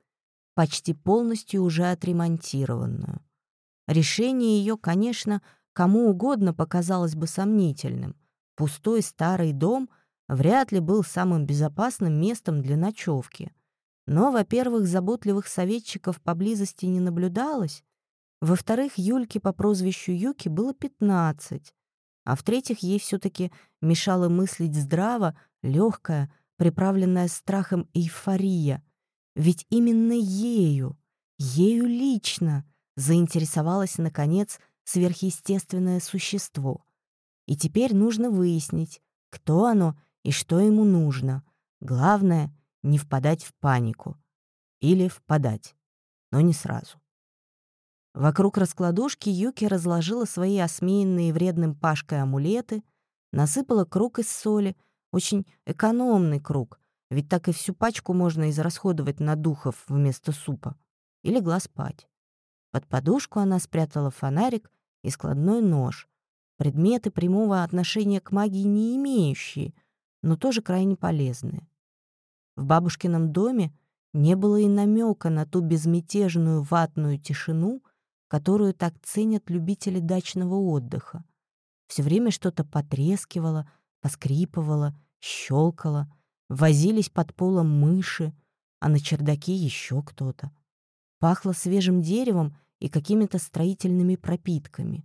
Speaker 1: почти полностью уже отремонтированную. Решение ее, конечно, кому угодно показалось бы сомнительным. Пустой старый дом вряд ли был самым безопасным местом для ночевки. Но, во-первых, заботливых советчиков поблизости не наблюдалось, во-вторых, Юльке по прозвищу Юки было 15, а в-третьих, ей все таки мешало мыслить здраво, легкая, приправленная страхом эйфория. Ведь именно ею, ею лично заинтересовалось, наконец, сверхъестественное существо. И теперь нужно выяснить, кто оно и что ему нужно. Главное — не впадать в панику. Или впадать, но не сразу. Вокруг раскладушки Юки разложила свои осмеянные вредным Пашкой амулеты, насыпала круг из соли, очень экономный круг, ведь так и всю пачку можно израсходовать на духов вместо супа, и легла спать. Под подушку она спрятала фонарик и складной нож, предметы прямого отношения к магии не имеющие, но тоже крайне полезные. В бабушкином доме не было и намека на ту безмятежную ватную тишину, которую так ценят любители дачного отдыха. Все время что-то потрескивало, поскрипывало, щелкало, возились под полом мыши, а на чердаке еще кто-то. Пахло свежим деревом и какими-то строительными пропитками.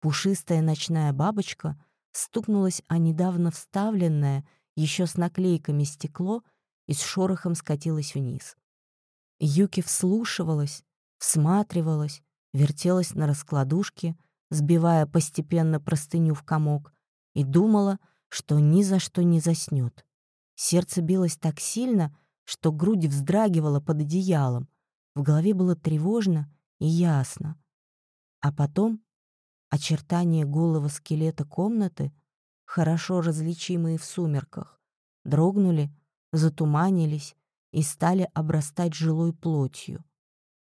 Speaker 1: Пушистая ночная бабочка стукнулась о недавно вставленное, еще с наклейками стекло, и с шорохом скатилась вниз. Юки вслушивалась, всматривалась, вертелась на раскладушке, сбивая постепенно простыню в комок, и думала, что ни за что не заснёт. Сердце билось так сильно, что грудь вздрагивала под одеялом, в голове было тревожно и ясно. А потом очертания голого скелета комнаты, хорошо различимые в сумерках, дрогнули, затуманились и стали обрастать жилой плотью.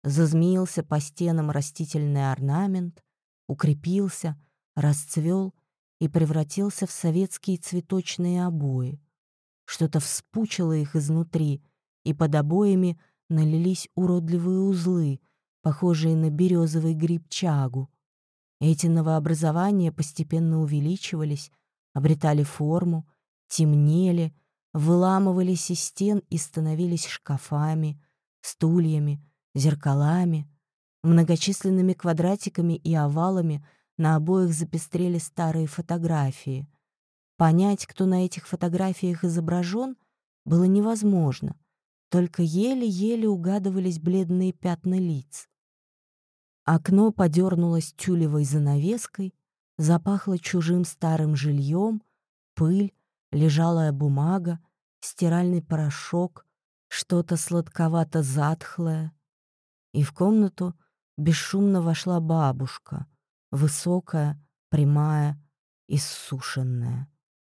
Speaker 1: Зазмеился по стенам растительный орнамент, укрепился, расцвел и превратился в советские цветочные обои. Что-то вспучило их изнутри, и под обоями налились уродливые узлы, похожие на березовый гриб-чагу. Эти новообразования постепенно увеличивались, обретали форму, темнели, выламывались из стен и становились шкафами, стульями, зеркалами, многочисленными квадратиками и овалами на обоих запестрели старые фотографии. Понять, кто на этих фотографиях изображен, было невозможно, только еле-еле угадывались бледные пятна лиц. Окно подернулось тюлевой занавеской, запахло чужим старым жильем, пыль, лежалая бумага, стиральный порошок, что-то сладковато-затхлое, и в комнату бесшумно вошла бабушка, высокая, прямая, иссушенная.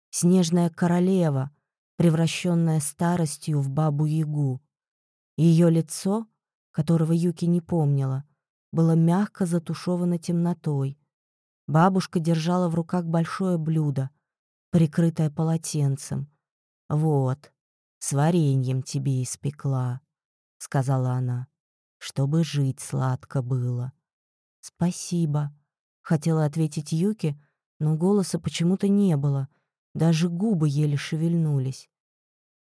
Speaker 1: Снежная королева, превращенная старостью в бабу-ягу. Ее лицо, которого Юки не помнила, было мягко затушевано темнотой. Бабушка держала в руках большое блюдо, прикрытое полотенцем. «Вот, с вареньем тебе испекла», — сказала она чтобы жить сладко было. «Спасибо», — хотела ответить Юки, но голоса почему-то не было, даже губы еле шевельнулись.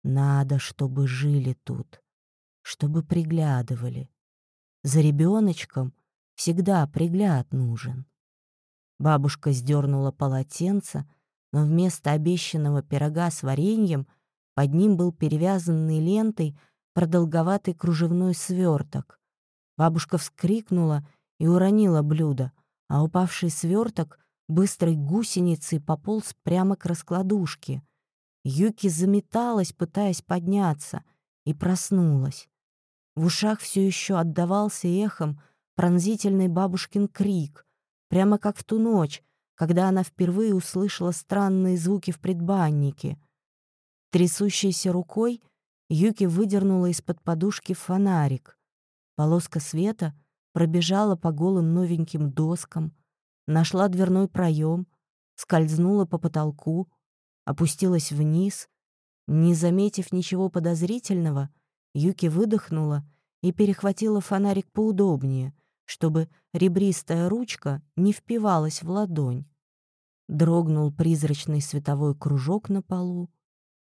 Speaker 1: «Надо, чтобы жили тут, чтобы приглядывали. За ребеночком всегда пригляд нужен». Бабушка сдернула полотенце, но вместо обещанного пирога с вареньем под ним был перевязанный лентой продолговатый кружевной сверток. Бабушка вскрикнула и уронила блюдо, а упавший сверток быстрой гусеницей пополз прямо к раскладушке. Юки заметалась, пытаясь подняться, и проснулась. В ушах все еще отдавался эхом пронзительный бабушкин крик, прямо как в ту ночь, когда она впервые услышала странные звуки в предбаннике. Трясущейся рукой Юки выдернула из-под подушки фонарик. Полоска света пробежала по голым новеньким доскам, нашла дверной проем, скользнула по потолку, опустилась вниз. Не заметив ничего подозрительного, Юки выдохнула и перехватила фонарик поудобнее, чтобы ребристая ручка не впивалась в ладонь. Дрогнул призрачный световой кружок на полу,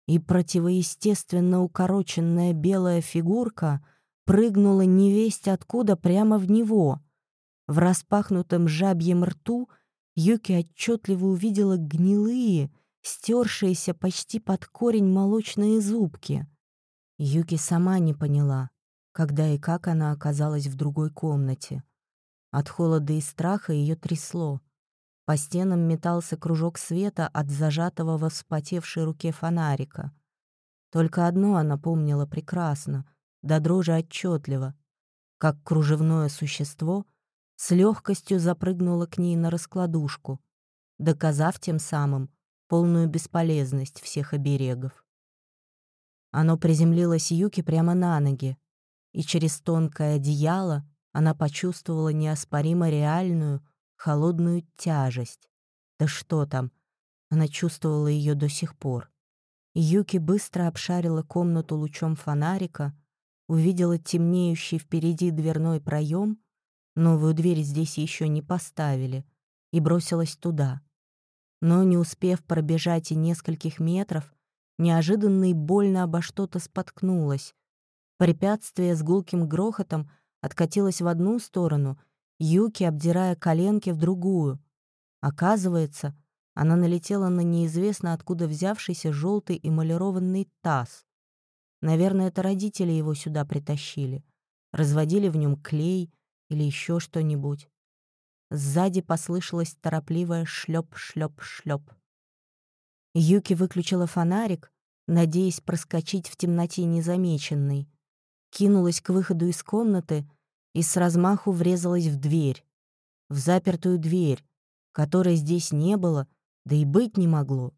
Speaker 1: и противоестественно укороченная белая фигурка прыгнула невесть откуда прямо в него. В распахнутом жабьем рту Юки отчетливо увидела гнилые, стершиеся почти под корень молочные зубки. Юки сама не поняла, когда и как она оказалась в другой комнате. От холода и страха ее трясло. По стенам метался кружок света от зажатого во вспотевшей руке фонарика. Только одно она помнила прекрасно, до дрожи отчетливо, как кружевное существо с легкостью запрыгнуло к ней на раскладушку, доказав тем самым полную бесполезность всех оберегов. Оно приземлилось Юки прямо на ноги, и через тонкое одеяло она почувствовала неоспоримо реальную, холодную тяжесть. Да что там, она чувствовала ее до сих пор. Юки быстро обшарила комнату лучом фонарика, увидела темнеющий впереди дверной проем, новую дверь здесь еще не поставили, и бросилась туда. Но, не успев пробежать и нескольких метров, неожиданно и больно обо что-то споткнулась. Препятствие с гулким грохотом — откатилась в одну сторону, Юки, обдирая коленки, в другую. Оказывается, она налетела на неизвестно откуда взявшийся желтый эмалированный таз. Наверное, это родители его сюда притащили. Разводили в нем клей или еще что-нибудь. Сзади послышалось торопливое шлеп-шлеп-шлеп. Юки выключила фонарик, надеясь проскочить в темноте незамеченной кинулась к выходу из комнаты и с размаху врезалась в дверь. В запертую дверь, которой здесь не было, да и быть не могло.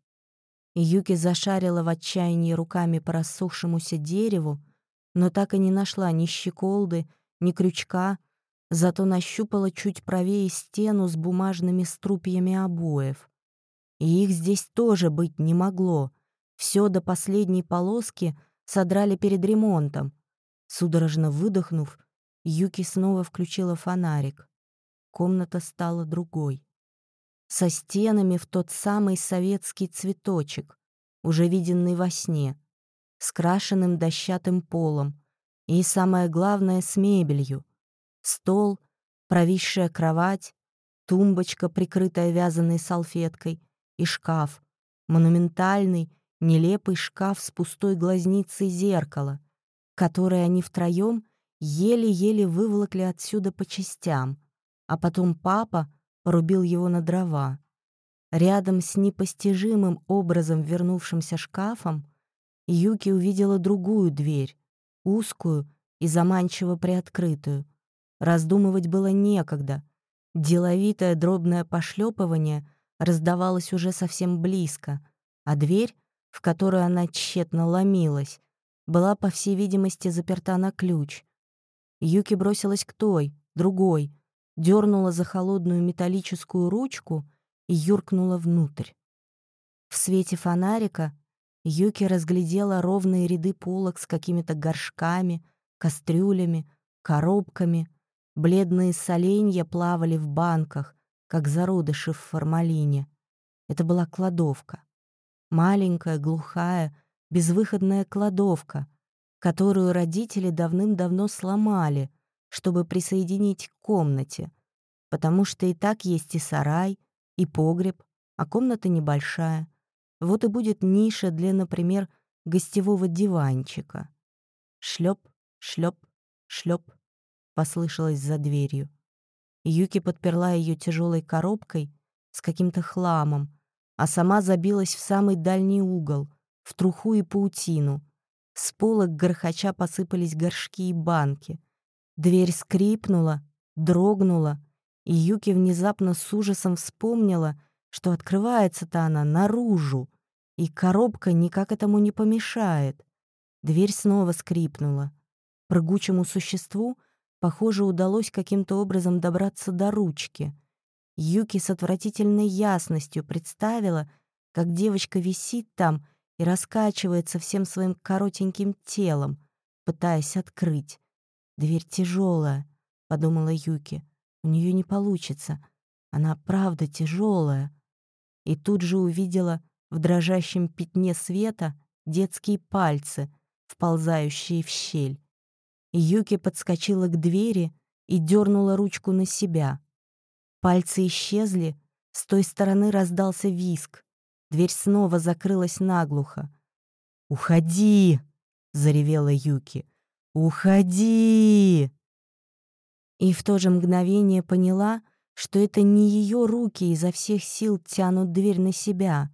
Speaker 1: Юки зашарила в отчаянии руками по рассохшемуся дереву, но так и не нашла ни щеколды, ни крючка, зато нащупала чуть правее стену с бумажными струпьями обоев. И их здесь тоже быть не могло. Все до последней полоски содрали перед ремонтом, Судорожно выдохнув, Юки снова включила фонарик. Комната стала другой. Со стенами в тот самый советский цветочек, уже виденный во сне, с крашенным дощатым полом и, самое главное, с мебелью. Стол, провисшая кровать, тумбочка, прикрытая вязаной салфеткой, и шкаф, монументальный, нелепый шкаф с пустой глазницей зеркала, которые они втроем еле-еле выволокли отсюда по частям, а потом папа порубил его на дрова. Рядом с непостижимым образом вернувшимся шкафом Юки увидела другую дверь, узкую и заманчиво приоткрытую. Раздумывать было некогда. Деловитое дробное пошлепывание раздавалось уже совсем близко, а дверь, в которую она тщетно ломилась, была, по всей видимости, заперта на ключ. Юки бросилась к той, другой, дернула за холодную металлическую ручку и юркнула внутрь. В свете фонарика Юки разглядела ровные ряды полок с какими-то горшками, кастрюлями, коробками. Бледные соленья плавали в банках, как зародыши в формалине. Это была кладовка. Маленькая, глухая, безвыходная кладовка, которую родители давным-давно сломали, чтобы присоединить к комнате, потому что и так есть и сарай, и погреб, а комната небольшая. Вот и будет ниша для, например, гостевого диванчика. Шлеп, шлеп, шлеп, послышалось за дверью. Юки подперла ее тяжелой коробкой с каким-то хламом, а сама забилась в самый дальний угол, в труху и паутину. С полок горхача посыпались горшки и банки. Дверь скрипнула, дрогнула, и Юки внезапно с ужасом вспомнила, что открывается-то она наружу, и коробка никак этому не помешает. Дверь снова скрипнула. Прыгучему существу, похоже, удалось каким-то образом добраться до ручки. Юки с отвратительной ясностью представила, как девочка висит там и раскачивается всем своим коротеньким телом, пытаясь открыть. «Дверь тяжелая», — подумала Юки. У нее не получится. Она правда тяжелая. И тут же увидела в дрожащем пятне света детские пальцы, вползающие в щель. Юки подскочила к двери и дернула ручку на себя. Пальцы исчезли, с той стороны раздался виск. Дверь снова закрылась наглухо. «Уходи!» — заревела Юки. «Уходи!» И в то же мгновение поняла, что это не ее руки изо всех сил тянут дверь на себя.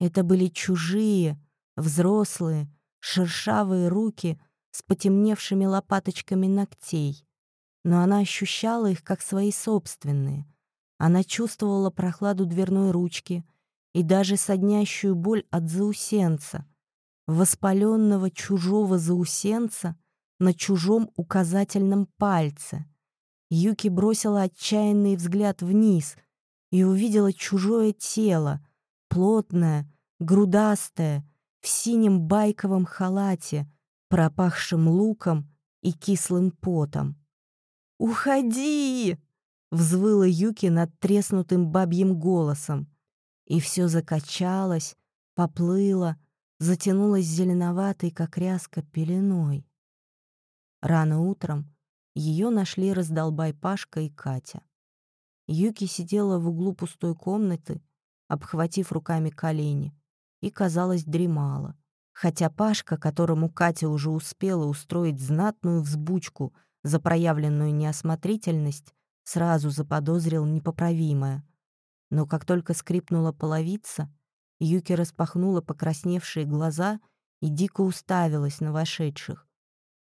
Speaker 1: Это были чужие, взрослые, шершавые руки с потемневшими лопаточками ногтей. Но она ощущала их как свои собственные. Она чувствовала прохладу дверной ручки и даже соднящую боль от заусенца, воспаленного чужого заусенца на чужом указательном пальце. Юки бросила отчаянный взгляд вниз и увидела чужое тело, плотное, грудастое, в синем байковом халате, пропахшем луком и кислым потом. «Уходи!» — взвыла Юки над треснутым бабьим голосом. И все закачалось, поплыло, затянулось зеленоватой, как ряска, пеленой. Рано утром ее нашли раздолбай Пашка и Катя. Юки сидела в углу пустой комнаты, обхватив руками колени, и, казалось, дремала. Хотя Пашка, которому Катя уже успела устроить знатную взбучку за проявленную неосмотрительность, сразу заподозрил непоправимое. Но как только скрипнула половица, Юки распахнула покрасневшие глаза и дико уставилась на вошедших.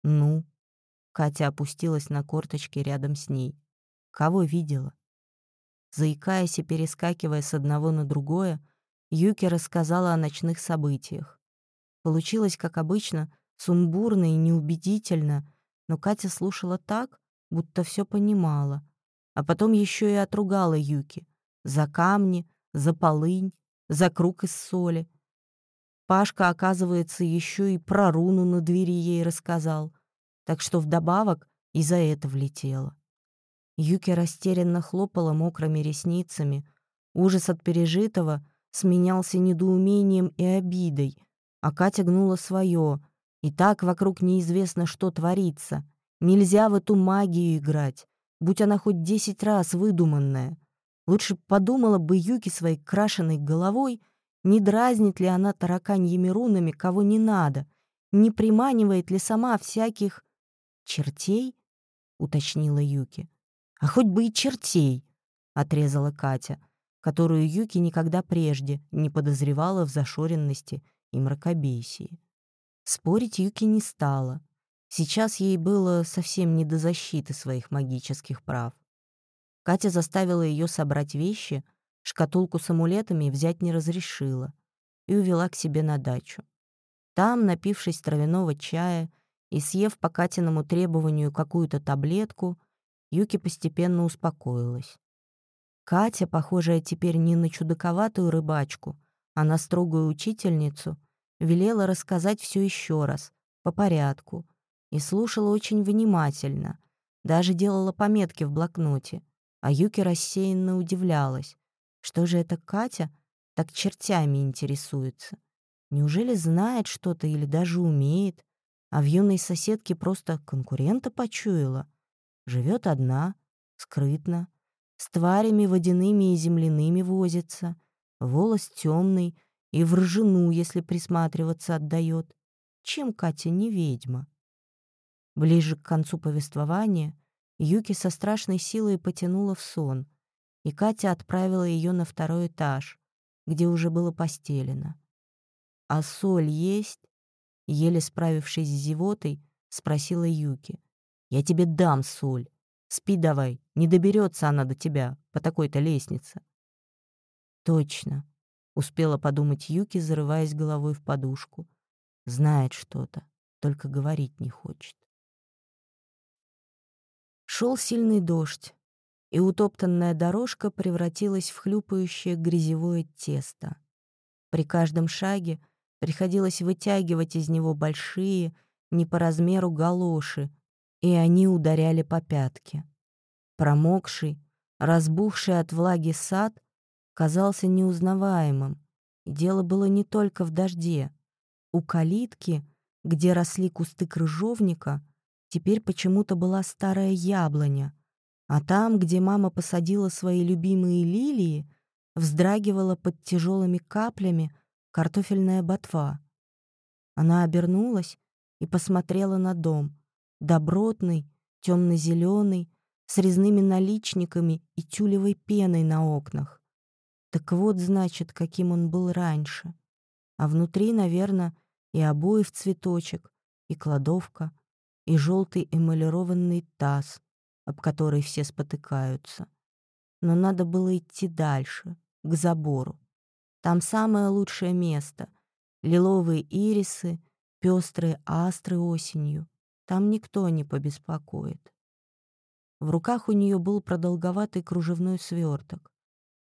Speaker 1: «Ну?» Катя опустилась на корточки рядом с ней. Кого видела? Заикаясь и перескакивая с одного на другое, Юки рассказала о ночных событиях. Получилось, как обычно, сумбурно и неубедительно, но Катя слушала так, будто все понимала. А потом еще и отругала Юки. За камни, за полынь, за круг из соли. Пашка, оказывается, еще и про руну на двери ей рассказал так что вдобавок и за это влетела. Юки растерянно хлопала мокрыми ресницами. Ужас от пережитого сменялся недоумением и обидой, а Катя гнула свое. И так вокруг неизвестно, что творится. Нельзя в эту магию играть, будь она хоть десять раз выдуманная. Лучше подумала бы Юки своей крашеной головой, не дразнит ли она тараканьими рунами кого не надо, не приманивает ли сама всяких «Чертей?» — уточнила Юки. «А хоть бы и чертей!» — отрезала Катя, которую Юки никогда прежде не подозревала в зашоренности и мракобесии. Спорить Юки не стала. Сейчас ей было совсем не до защиты своих магических прав. Катя заставила ее собрать вещи, шкатулку с амулетами взять не разрешила и увела к себе на дачу. Там, напившись травяного чая и съев по Катиному требованию какую-то таблетку, Юки постепенно успокоилась. Катя, похожая теперь не на чудаковатую рыбачку, а на строгую учительницу, велела рассказать все еще раз, по порядку, и слушала очень внимательно, даже делала пометки в блокноте, а Юки рассеянно удивлялась. Что же это Катя так чертями интересуется? Неужели знает что-то или даже умеет? А в юной соседке просто конкурента почуяла. Живет одна, скрытно, с тварями водяными и земляными возится, волос темный и в ржану, если присматриваться, отдает. Чем Катя не ведьма? Ближе к концу повествования Юки со страшной силой потянула в сон, и Катя отправила ее на второй этаж, где уже было постелено. «А соль есть?» Еле справившись с зевотой, спросила Юки. «Я тебе дам соль. Спи давай, не доберется она до тебя по такой-то лестнице». «Точно», — успела подумать Юки, зарываясь головой в подушку. «Знает что-то, только говорить не хочет». Шел сильный дождь, и утоптанная дорожка превратилась в хлюпающее грязевое тесто. При каждом шаге Приходилось вытягивать из него большие, не по размеру галоши, и они ударяли по пятке. Промокший, разбухший от влаги сад казался неузнаваемым. Дело было не только в дожде. У калитки, где росли кусты крыжовника, теперь почему-то была старая яблоня, а там, где мама посадила свои любимые лилии, вздрагивала под тяжелыми каплями картофельная ботва. Она обернулась и посмотрела на дом. Добротный, темно-зеленый, с резными наличниками и тюлевой пеной на окнах. Так вот, значит, каким он был раньше. А внутри, наверное, и обои в цветочек, и кладовка, и желтый эмалированный таз, об который все спотыкаются. Но надо было идти дальше, к забору. Там самое лучшее место — лиловые ирисы, пестрые астры осенью. Там никто не побеспокоит. В руках у нее был продолговатый кружевной сверток,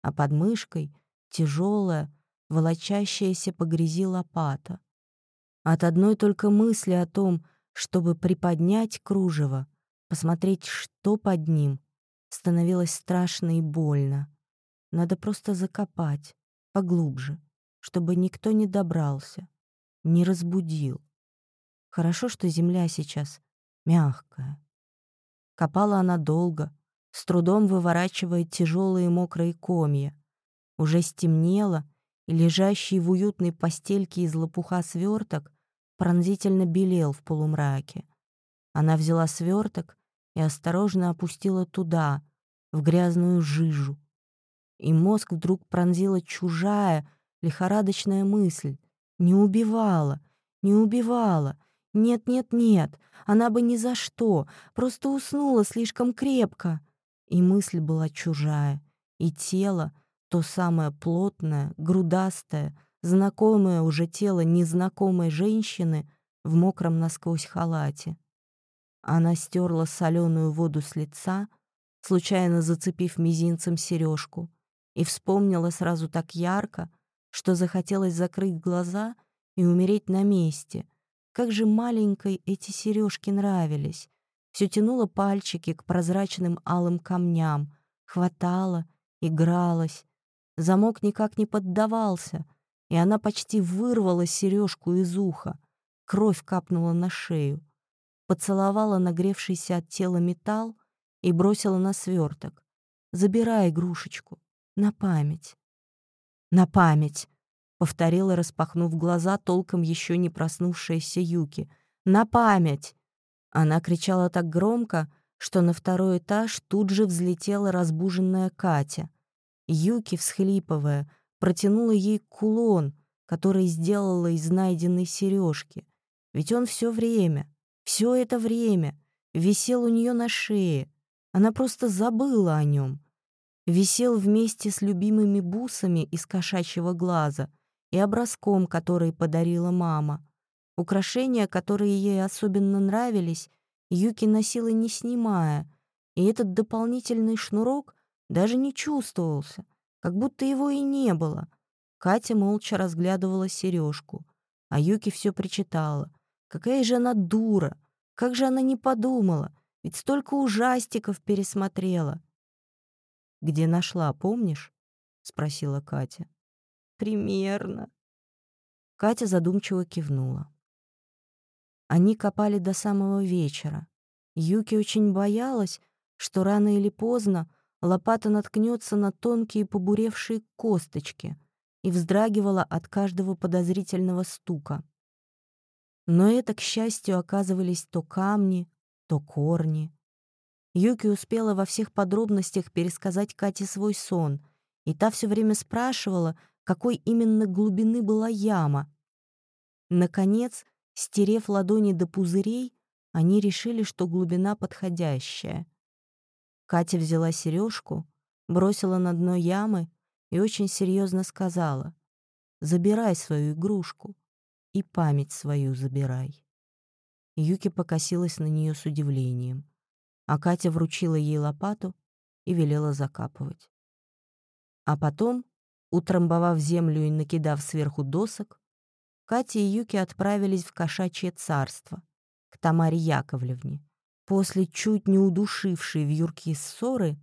Speaker 1: а под мышкой — тяжелая, волочащаяся по грязи лопата. От одной только мысли о том, чтобы приподнять кружево, посмотреть, что под ним, становилось страшно и больно. Надо просто закопать, поглубже, чтобы никто не добрался, не разбудил. Хорошо, что земля сейчас мягкая. Копала она долго, с трудом выворачивая тяжелые мокрые комья. Уже стемнело, и лежащий в уютной постельке из лопуха сверток пронзительно белел в полумраке. Она взяла сверток и осторожно опустила туда, в грязную жижу. И мозг вдруг пронзила чужая, лихорадочная мысль. Не убивала, не убивала. Нет-нет-нет, она бы ни за что, просто уснула слишком крепко. И мысль была чужая, и тело, то самое плотное, грудастое, знакомое уже тело незнакомой женщины в мокром насквозь халате. Она стерла соленую воду с лица, случайно зацепив мизинцем сережку, и вспомнила сразу так ярко, что захотелось закрыть глаза и умереть на месте. Как же маленькой эти сережки нравились. Все тянуло пальчики к прозрачным алым камням, хватало, игралась. Замок никак не поддавался, и она почти вырвала сережку из уха. Кровь капнула на шею поцеловала нагревшийся от тела металл и бросила на сверток. «Забирай игрушечку. На память». «На память», — повторила, распахнув глаза, толком еще не проснувшаяся Юки. «На память!» Она кричала так громко, что на второй этаж тут же взлетела разбуженная Катя. Юки, всхлипывая, протянула ей кулон, который сделала из найденной сережки. Ведь он все время, все это время висел у нее на шее. Она просто забыла о нем. Висел вместе с любимыми бусами из кошачьего глаза и образком, который подарила мама. Украшения, которые ей особенно нравились, Юки носила не снимая, и этот дополнительный шнурок даже не чувствовался, как будто его и не было. Катя молча разглядывала сережку, а Юки все причитала. Какая же она дура! Как же она не подумала? Ведь столько ужастиков пересмотрела. «Где нашла, помнишь?» — спросила Катя. «Примерно». Катя задумчиво кивнула. Они копали до самого вечера. Юки очень боялась, что рано или поздно лопата наткнется на тонкие побуревшие косточки и вздрагивала от каждого подозрительного стука. Но это, к счастью, оказывались то камни, то корни. Юки успела во всех подробностях пересказать Кате свой сон, и та все время спрашивала, какой именно глубины была яма. Наконец, стерев ладони до пузырей, они решили, что глубина подходящая. Катя взяла сережку, бросила на дно ямы и очень серьезно сказала «Забирай свою игрушку, и память свою забирай». Юки покосилась на нее с удивлением, а Катя вручила ей лопату и велела закапывать. А потом, утрамбовав землю и накидав сверху досок, Катя и Юки отправились в кошачье царство, к Тамаре Яковлевне, После чуть не удушившей в юрке ссоры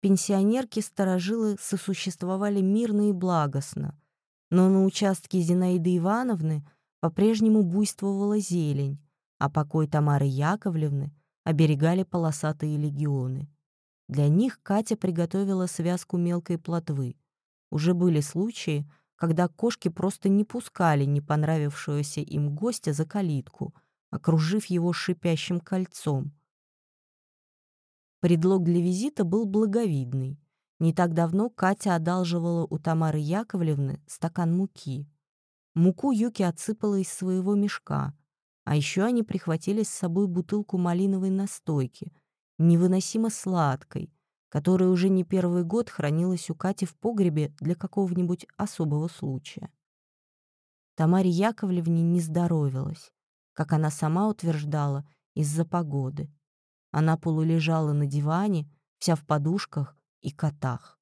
Speaker 1: пенсионерки-старожилы сосуществовали мирно и благостно, но на участке Зинаиды Ивановны по-прежнему буйствовала зелень, а покой Тамары Яковлевны оберегали полосатые легионы. Для них Катя приготовила связку мелкой плотвы. Уже были случаи, когда кошки просто не пускали не понравившегося им гостя за калитку, окружив его шипящим кольцом. Предлог для визита был благовидный. Не так давно Катя одалживала у Тамары Яковлевны стакан муки. Муку Юки отсыпала из своего мешка, а еще они прихватили с собой бутылку малиновой настойки, невыносимо сладкой, которая уже не первый год хранилась у Кати в погребе для какого-нибудь особого случая. Тамаре Яковлевне не здоровилась, как она сама утверждала, из-за погоды. Она полулежала на диване, вся в подушках и котах.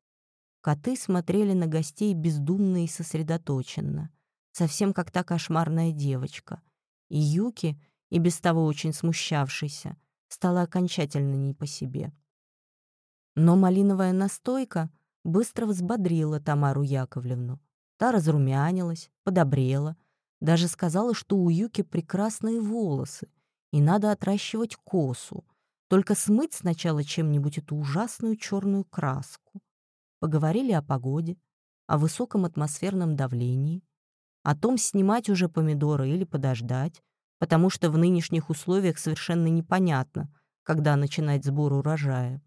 Speaker 1: Коты смотрели на гостей бездумно и сосредоточенно, совсем как та кошмарная девочка. И Юки, и без того очень смущавшийся, стала окончательно не по себе. Но малиновая настойка быстро взбодрила Тамару Яковлевну. Та разрумянилась, подобрела, даже сказала, что у Юки прекрасные волосы, и надо отращивать косу, только смыть сначала чем-нибудь эту ужасную черную краску. Поговорили о погоде, о высоком атмосферном давлении, о том, снимать уже помидоры или подождать, потому что в нынешних условиях совершенно непонятно, когда начинать сбор урожая.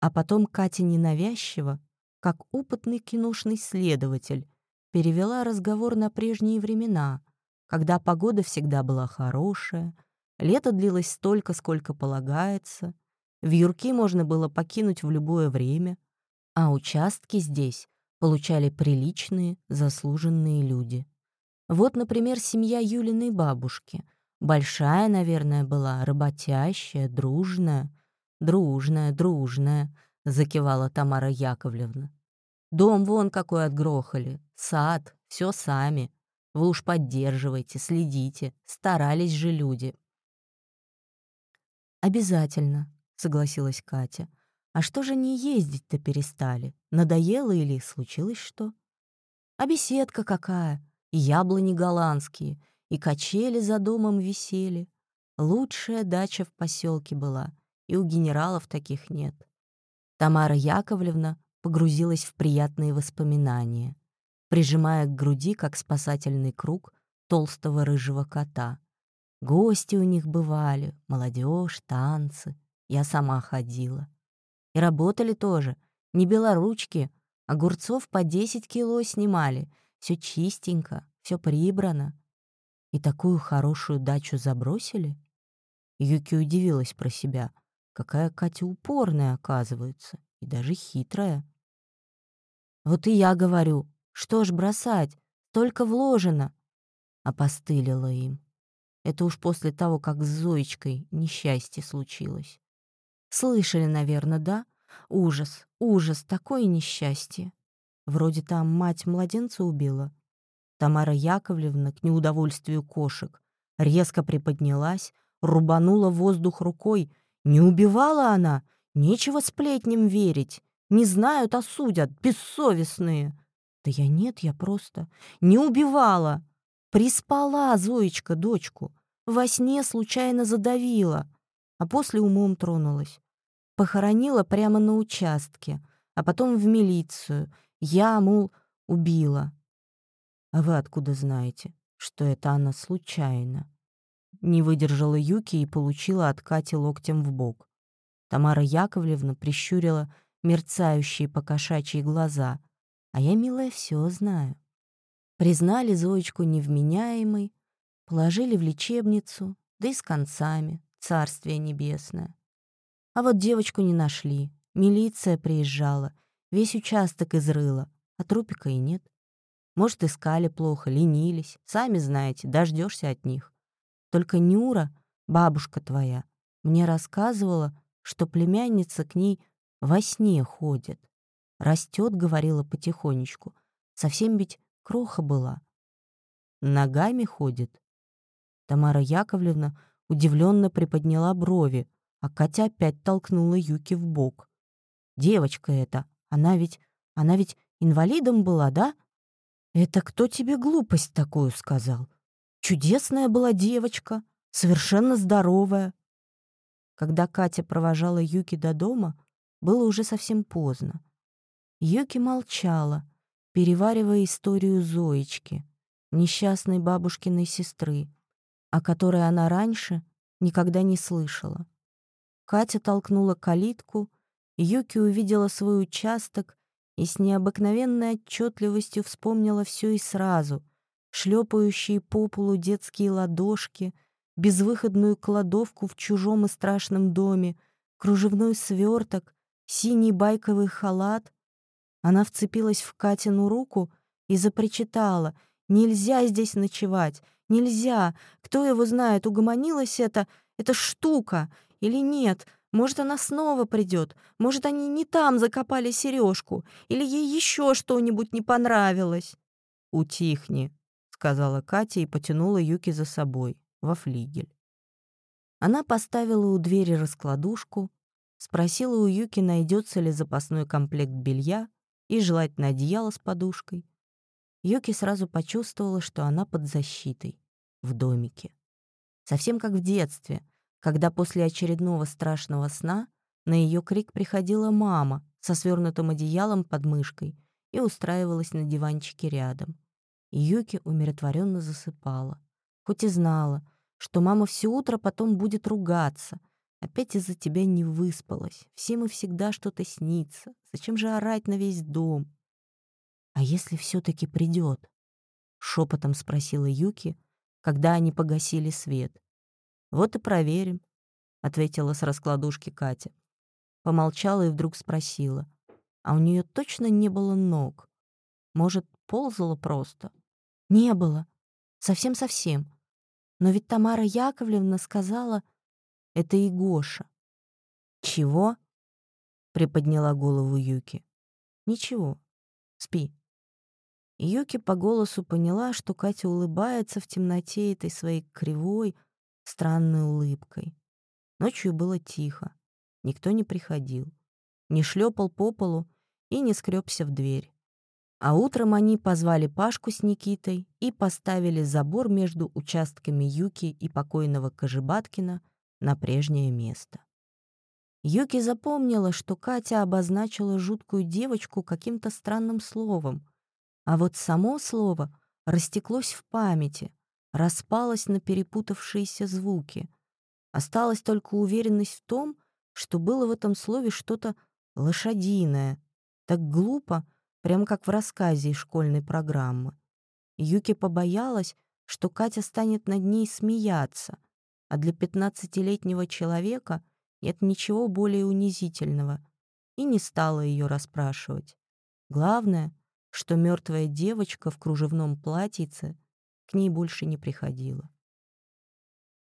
Speaker 1: А потом Катя ненавязчиво, как опытный киношный следователь, перевела разговор на прежние времена, когда погода всегда была хорошая, лето длилось столько, сколько полагается, в юрки можно было покинуть в любое время, а участки здесь получали приличные, заслуженные люди. Вот, например, семья Юлиной бабушки. Большая, наверное, была, работящая, дружная — «Дружная, дружная», — закивала Тамара Яковлевна. «Дом вон какой отгрохали, сад, все сами. Вы уж поддерживайте, следите, старались же люди». «Обязательно», — согласилась Катя. «А что же не ездить-то перестали? Надоело или случилось что?» «А беседка какая, и яблони голландские, и качели за домом висели. Лучшая дача в поселке была и у генералов таких нет. Тамара Яковлевна погрузилась в приятные воспоминания, прижимая к груди, как спасательный круг, толстого рыжего кота. Гости у них бывали, молодежь, танцы. Я сама ходила. И работали тоже. Не белоручки, огурцов по 10 кило снимали. Все чистенько, все прибрано. И такую хорошую дачу забросили? Юки удивилась про себя — Какая Катя упорная, оказывается, и даже хитрая. Вот и я говорю, что ж бросать, только вложено. Опостылила им. Это уж после того, как с Зоечкой несчастье случилось. Слышали, наверное, да? Ужас, ужас, такое несчастье. Вроде там мать младенца убила. Тамара Яковлевна, к неудовольствию кошек, резко приподнялась, рубанула воздух рукой не убивала она, нечего сплетням верить. Не знают, осудят, бессовестные. Да я нет, я просто не убивала. Приспала Зоечка дочку, во сне случайно задавила, а после умом тронулась. Похоронила прямо на участке, а потом в милицию. Я, мол, убила. А вы откуда знаете, что это она случайно? Не выдержала Юки и получила от Кати локтем в бок. Тамара Яковлевна прищурила мерцающие покошачьи глаза. А я, милая, все знаю. Признали Зоечку невменяемой, положили в лечебницу, да и с концами, царствие небесное. А вот девочку не нашли, милиция приезжала, весь участок изрыла, а трупика и нет. Может, искали плохо, ленились, сами знаете, дождешься от них. Только Нюра, бабушка твоя, мне рассказывала, что племянница к ней во сне ходит. Растет, говорила потихонечку. Совсем ведь кроха была. Ногами ходит. Тамара Яковлевна
Speaker 2: удивленно приподняла брови, а Катя опять толкнула Юки в бок. «Девочка эта, она ведь, она ведь инвалидом была, да? Это кто тебе глупость такую сказал? Чудесная была девочка, совершенно здоровая». Когда Катя провожала Юки до дома, было уже совсем поздно. Юки молчала, переваривая историю Зоечки, несчастной бабушкиной сестры, о которой она раньше никогда не слышала. Катя толкнула калитку, Юки увидела свой участок и с необыкновенной отчетливостью вспомнила все и сразу — шлепающие по полу детские ладошки, безвыходную кладовку в чужом и страшном доме, кружевной сверток, синий байковый халат. Она вцепилась в Катину руку и запричитала — Нельзя здесь ночевать. Нельзя. Кто его знает, угомонилась эта, эта штука или нет. Может, она снова придет. Может, они не там закопали сережку. Или ей еще что-нибудь не понравилось. «Утихни», — сказала Катя и потянула Юки за собой, во флигель. Она поставила у двери раскладушку, спросила у Юки, найдется ли запасной комплект белья и желательно одеяло с подушкой. Юки сразу почувствовала, что она под защитой, в домике. Совсем как в детстве, когда после очередного страшного сна на ее крик приходила мама со свернутым одеялом под мышкой и устраивалась на диванчике рядом. Юки умиротворенно засыпала, хоть и знала, что мама все утро потом будет ругаться. Опять из-за тебя не выспалась. Всем и всегда что-то снится. Зачем же орать на весь дом? «А если все-таки придет?» — шепотом спросила Юки, когда они погасили свет. «Вот и проверим», — ответила с раскладушки Катя. Помолчала и вдруг спросила. «А у нее точно не было ног? Может, ползала просто?» «Не было. Совсем-совсем. Но ведь Тамара Яковлевна сказала, это и Гоша». «Чего?» — приподняла голову Юки. «Ничего. Спи». Юки по голосу поняла, что Катя улыбается в темноте этой своей кривой, странной улыбкой. Ночью было тихо. Никто не приходил. Не шлепал по полу и не скребся в дверь. А утром они позвали Пашку с Никитой и поставили забор между участками Юки и покойного Кожебаткина на прежнее место. Юки запомнила, что Катя обозначила жуткую девочку каким-то странным словом — а вот само слово растеклось в памяти, распалось на перепутавшиеся звуки. Осталась только уверенность в том, что было в этом слове что-то лошадиное, так глупо, прям как в рассказе из школьной программы. Юки побоялась, что Катя станет над ней смеяться, а для пятнадцатилетнего человека нет ничего более унизительного, и не стала ее расспрашивать. Главное — что мертвая девочка в кружевном платьице к ней больше не приходила.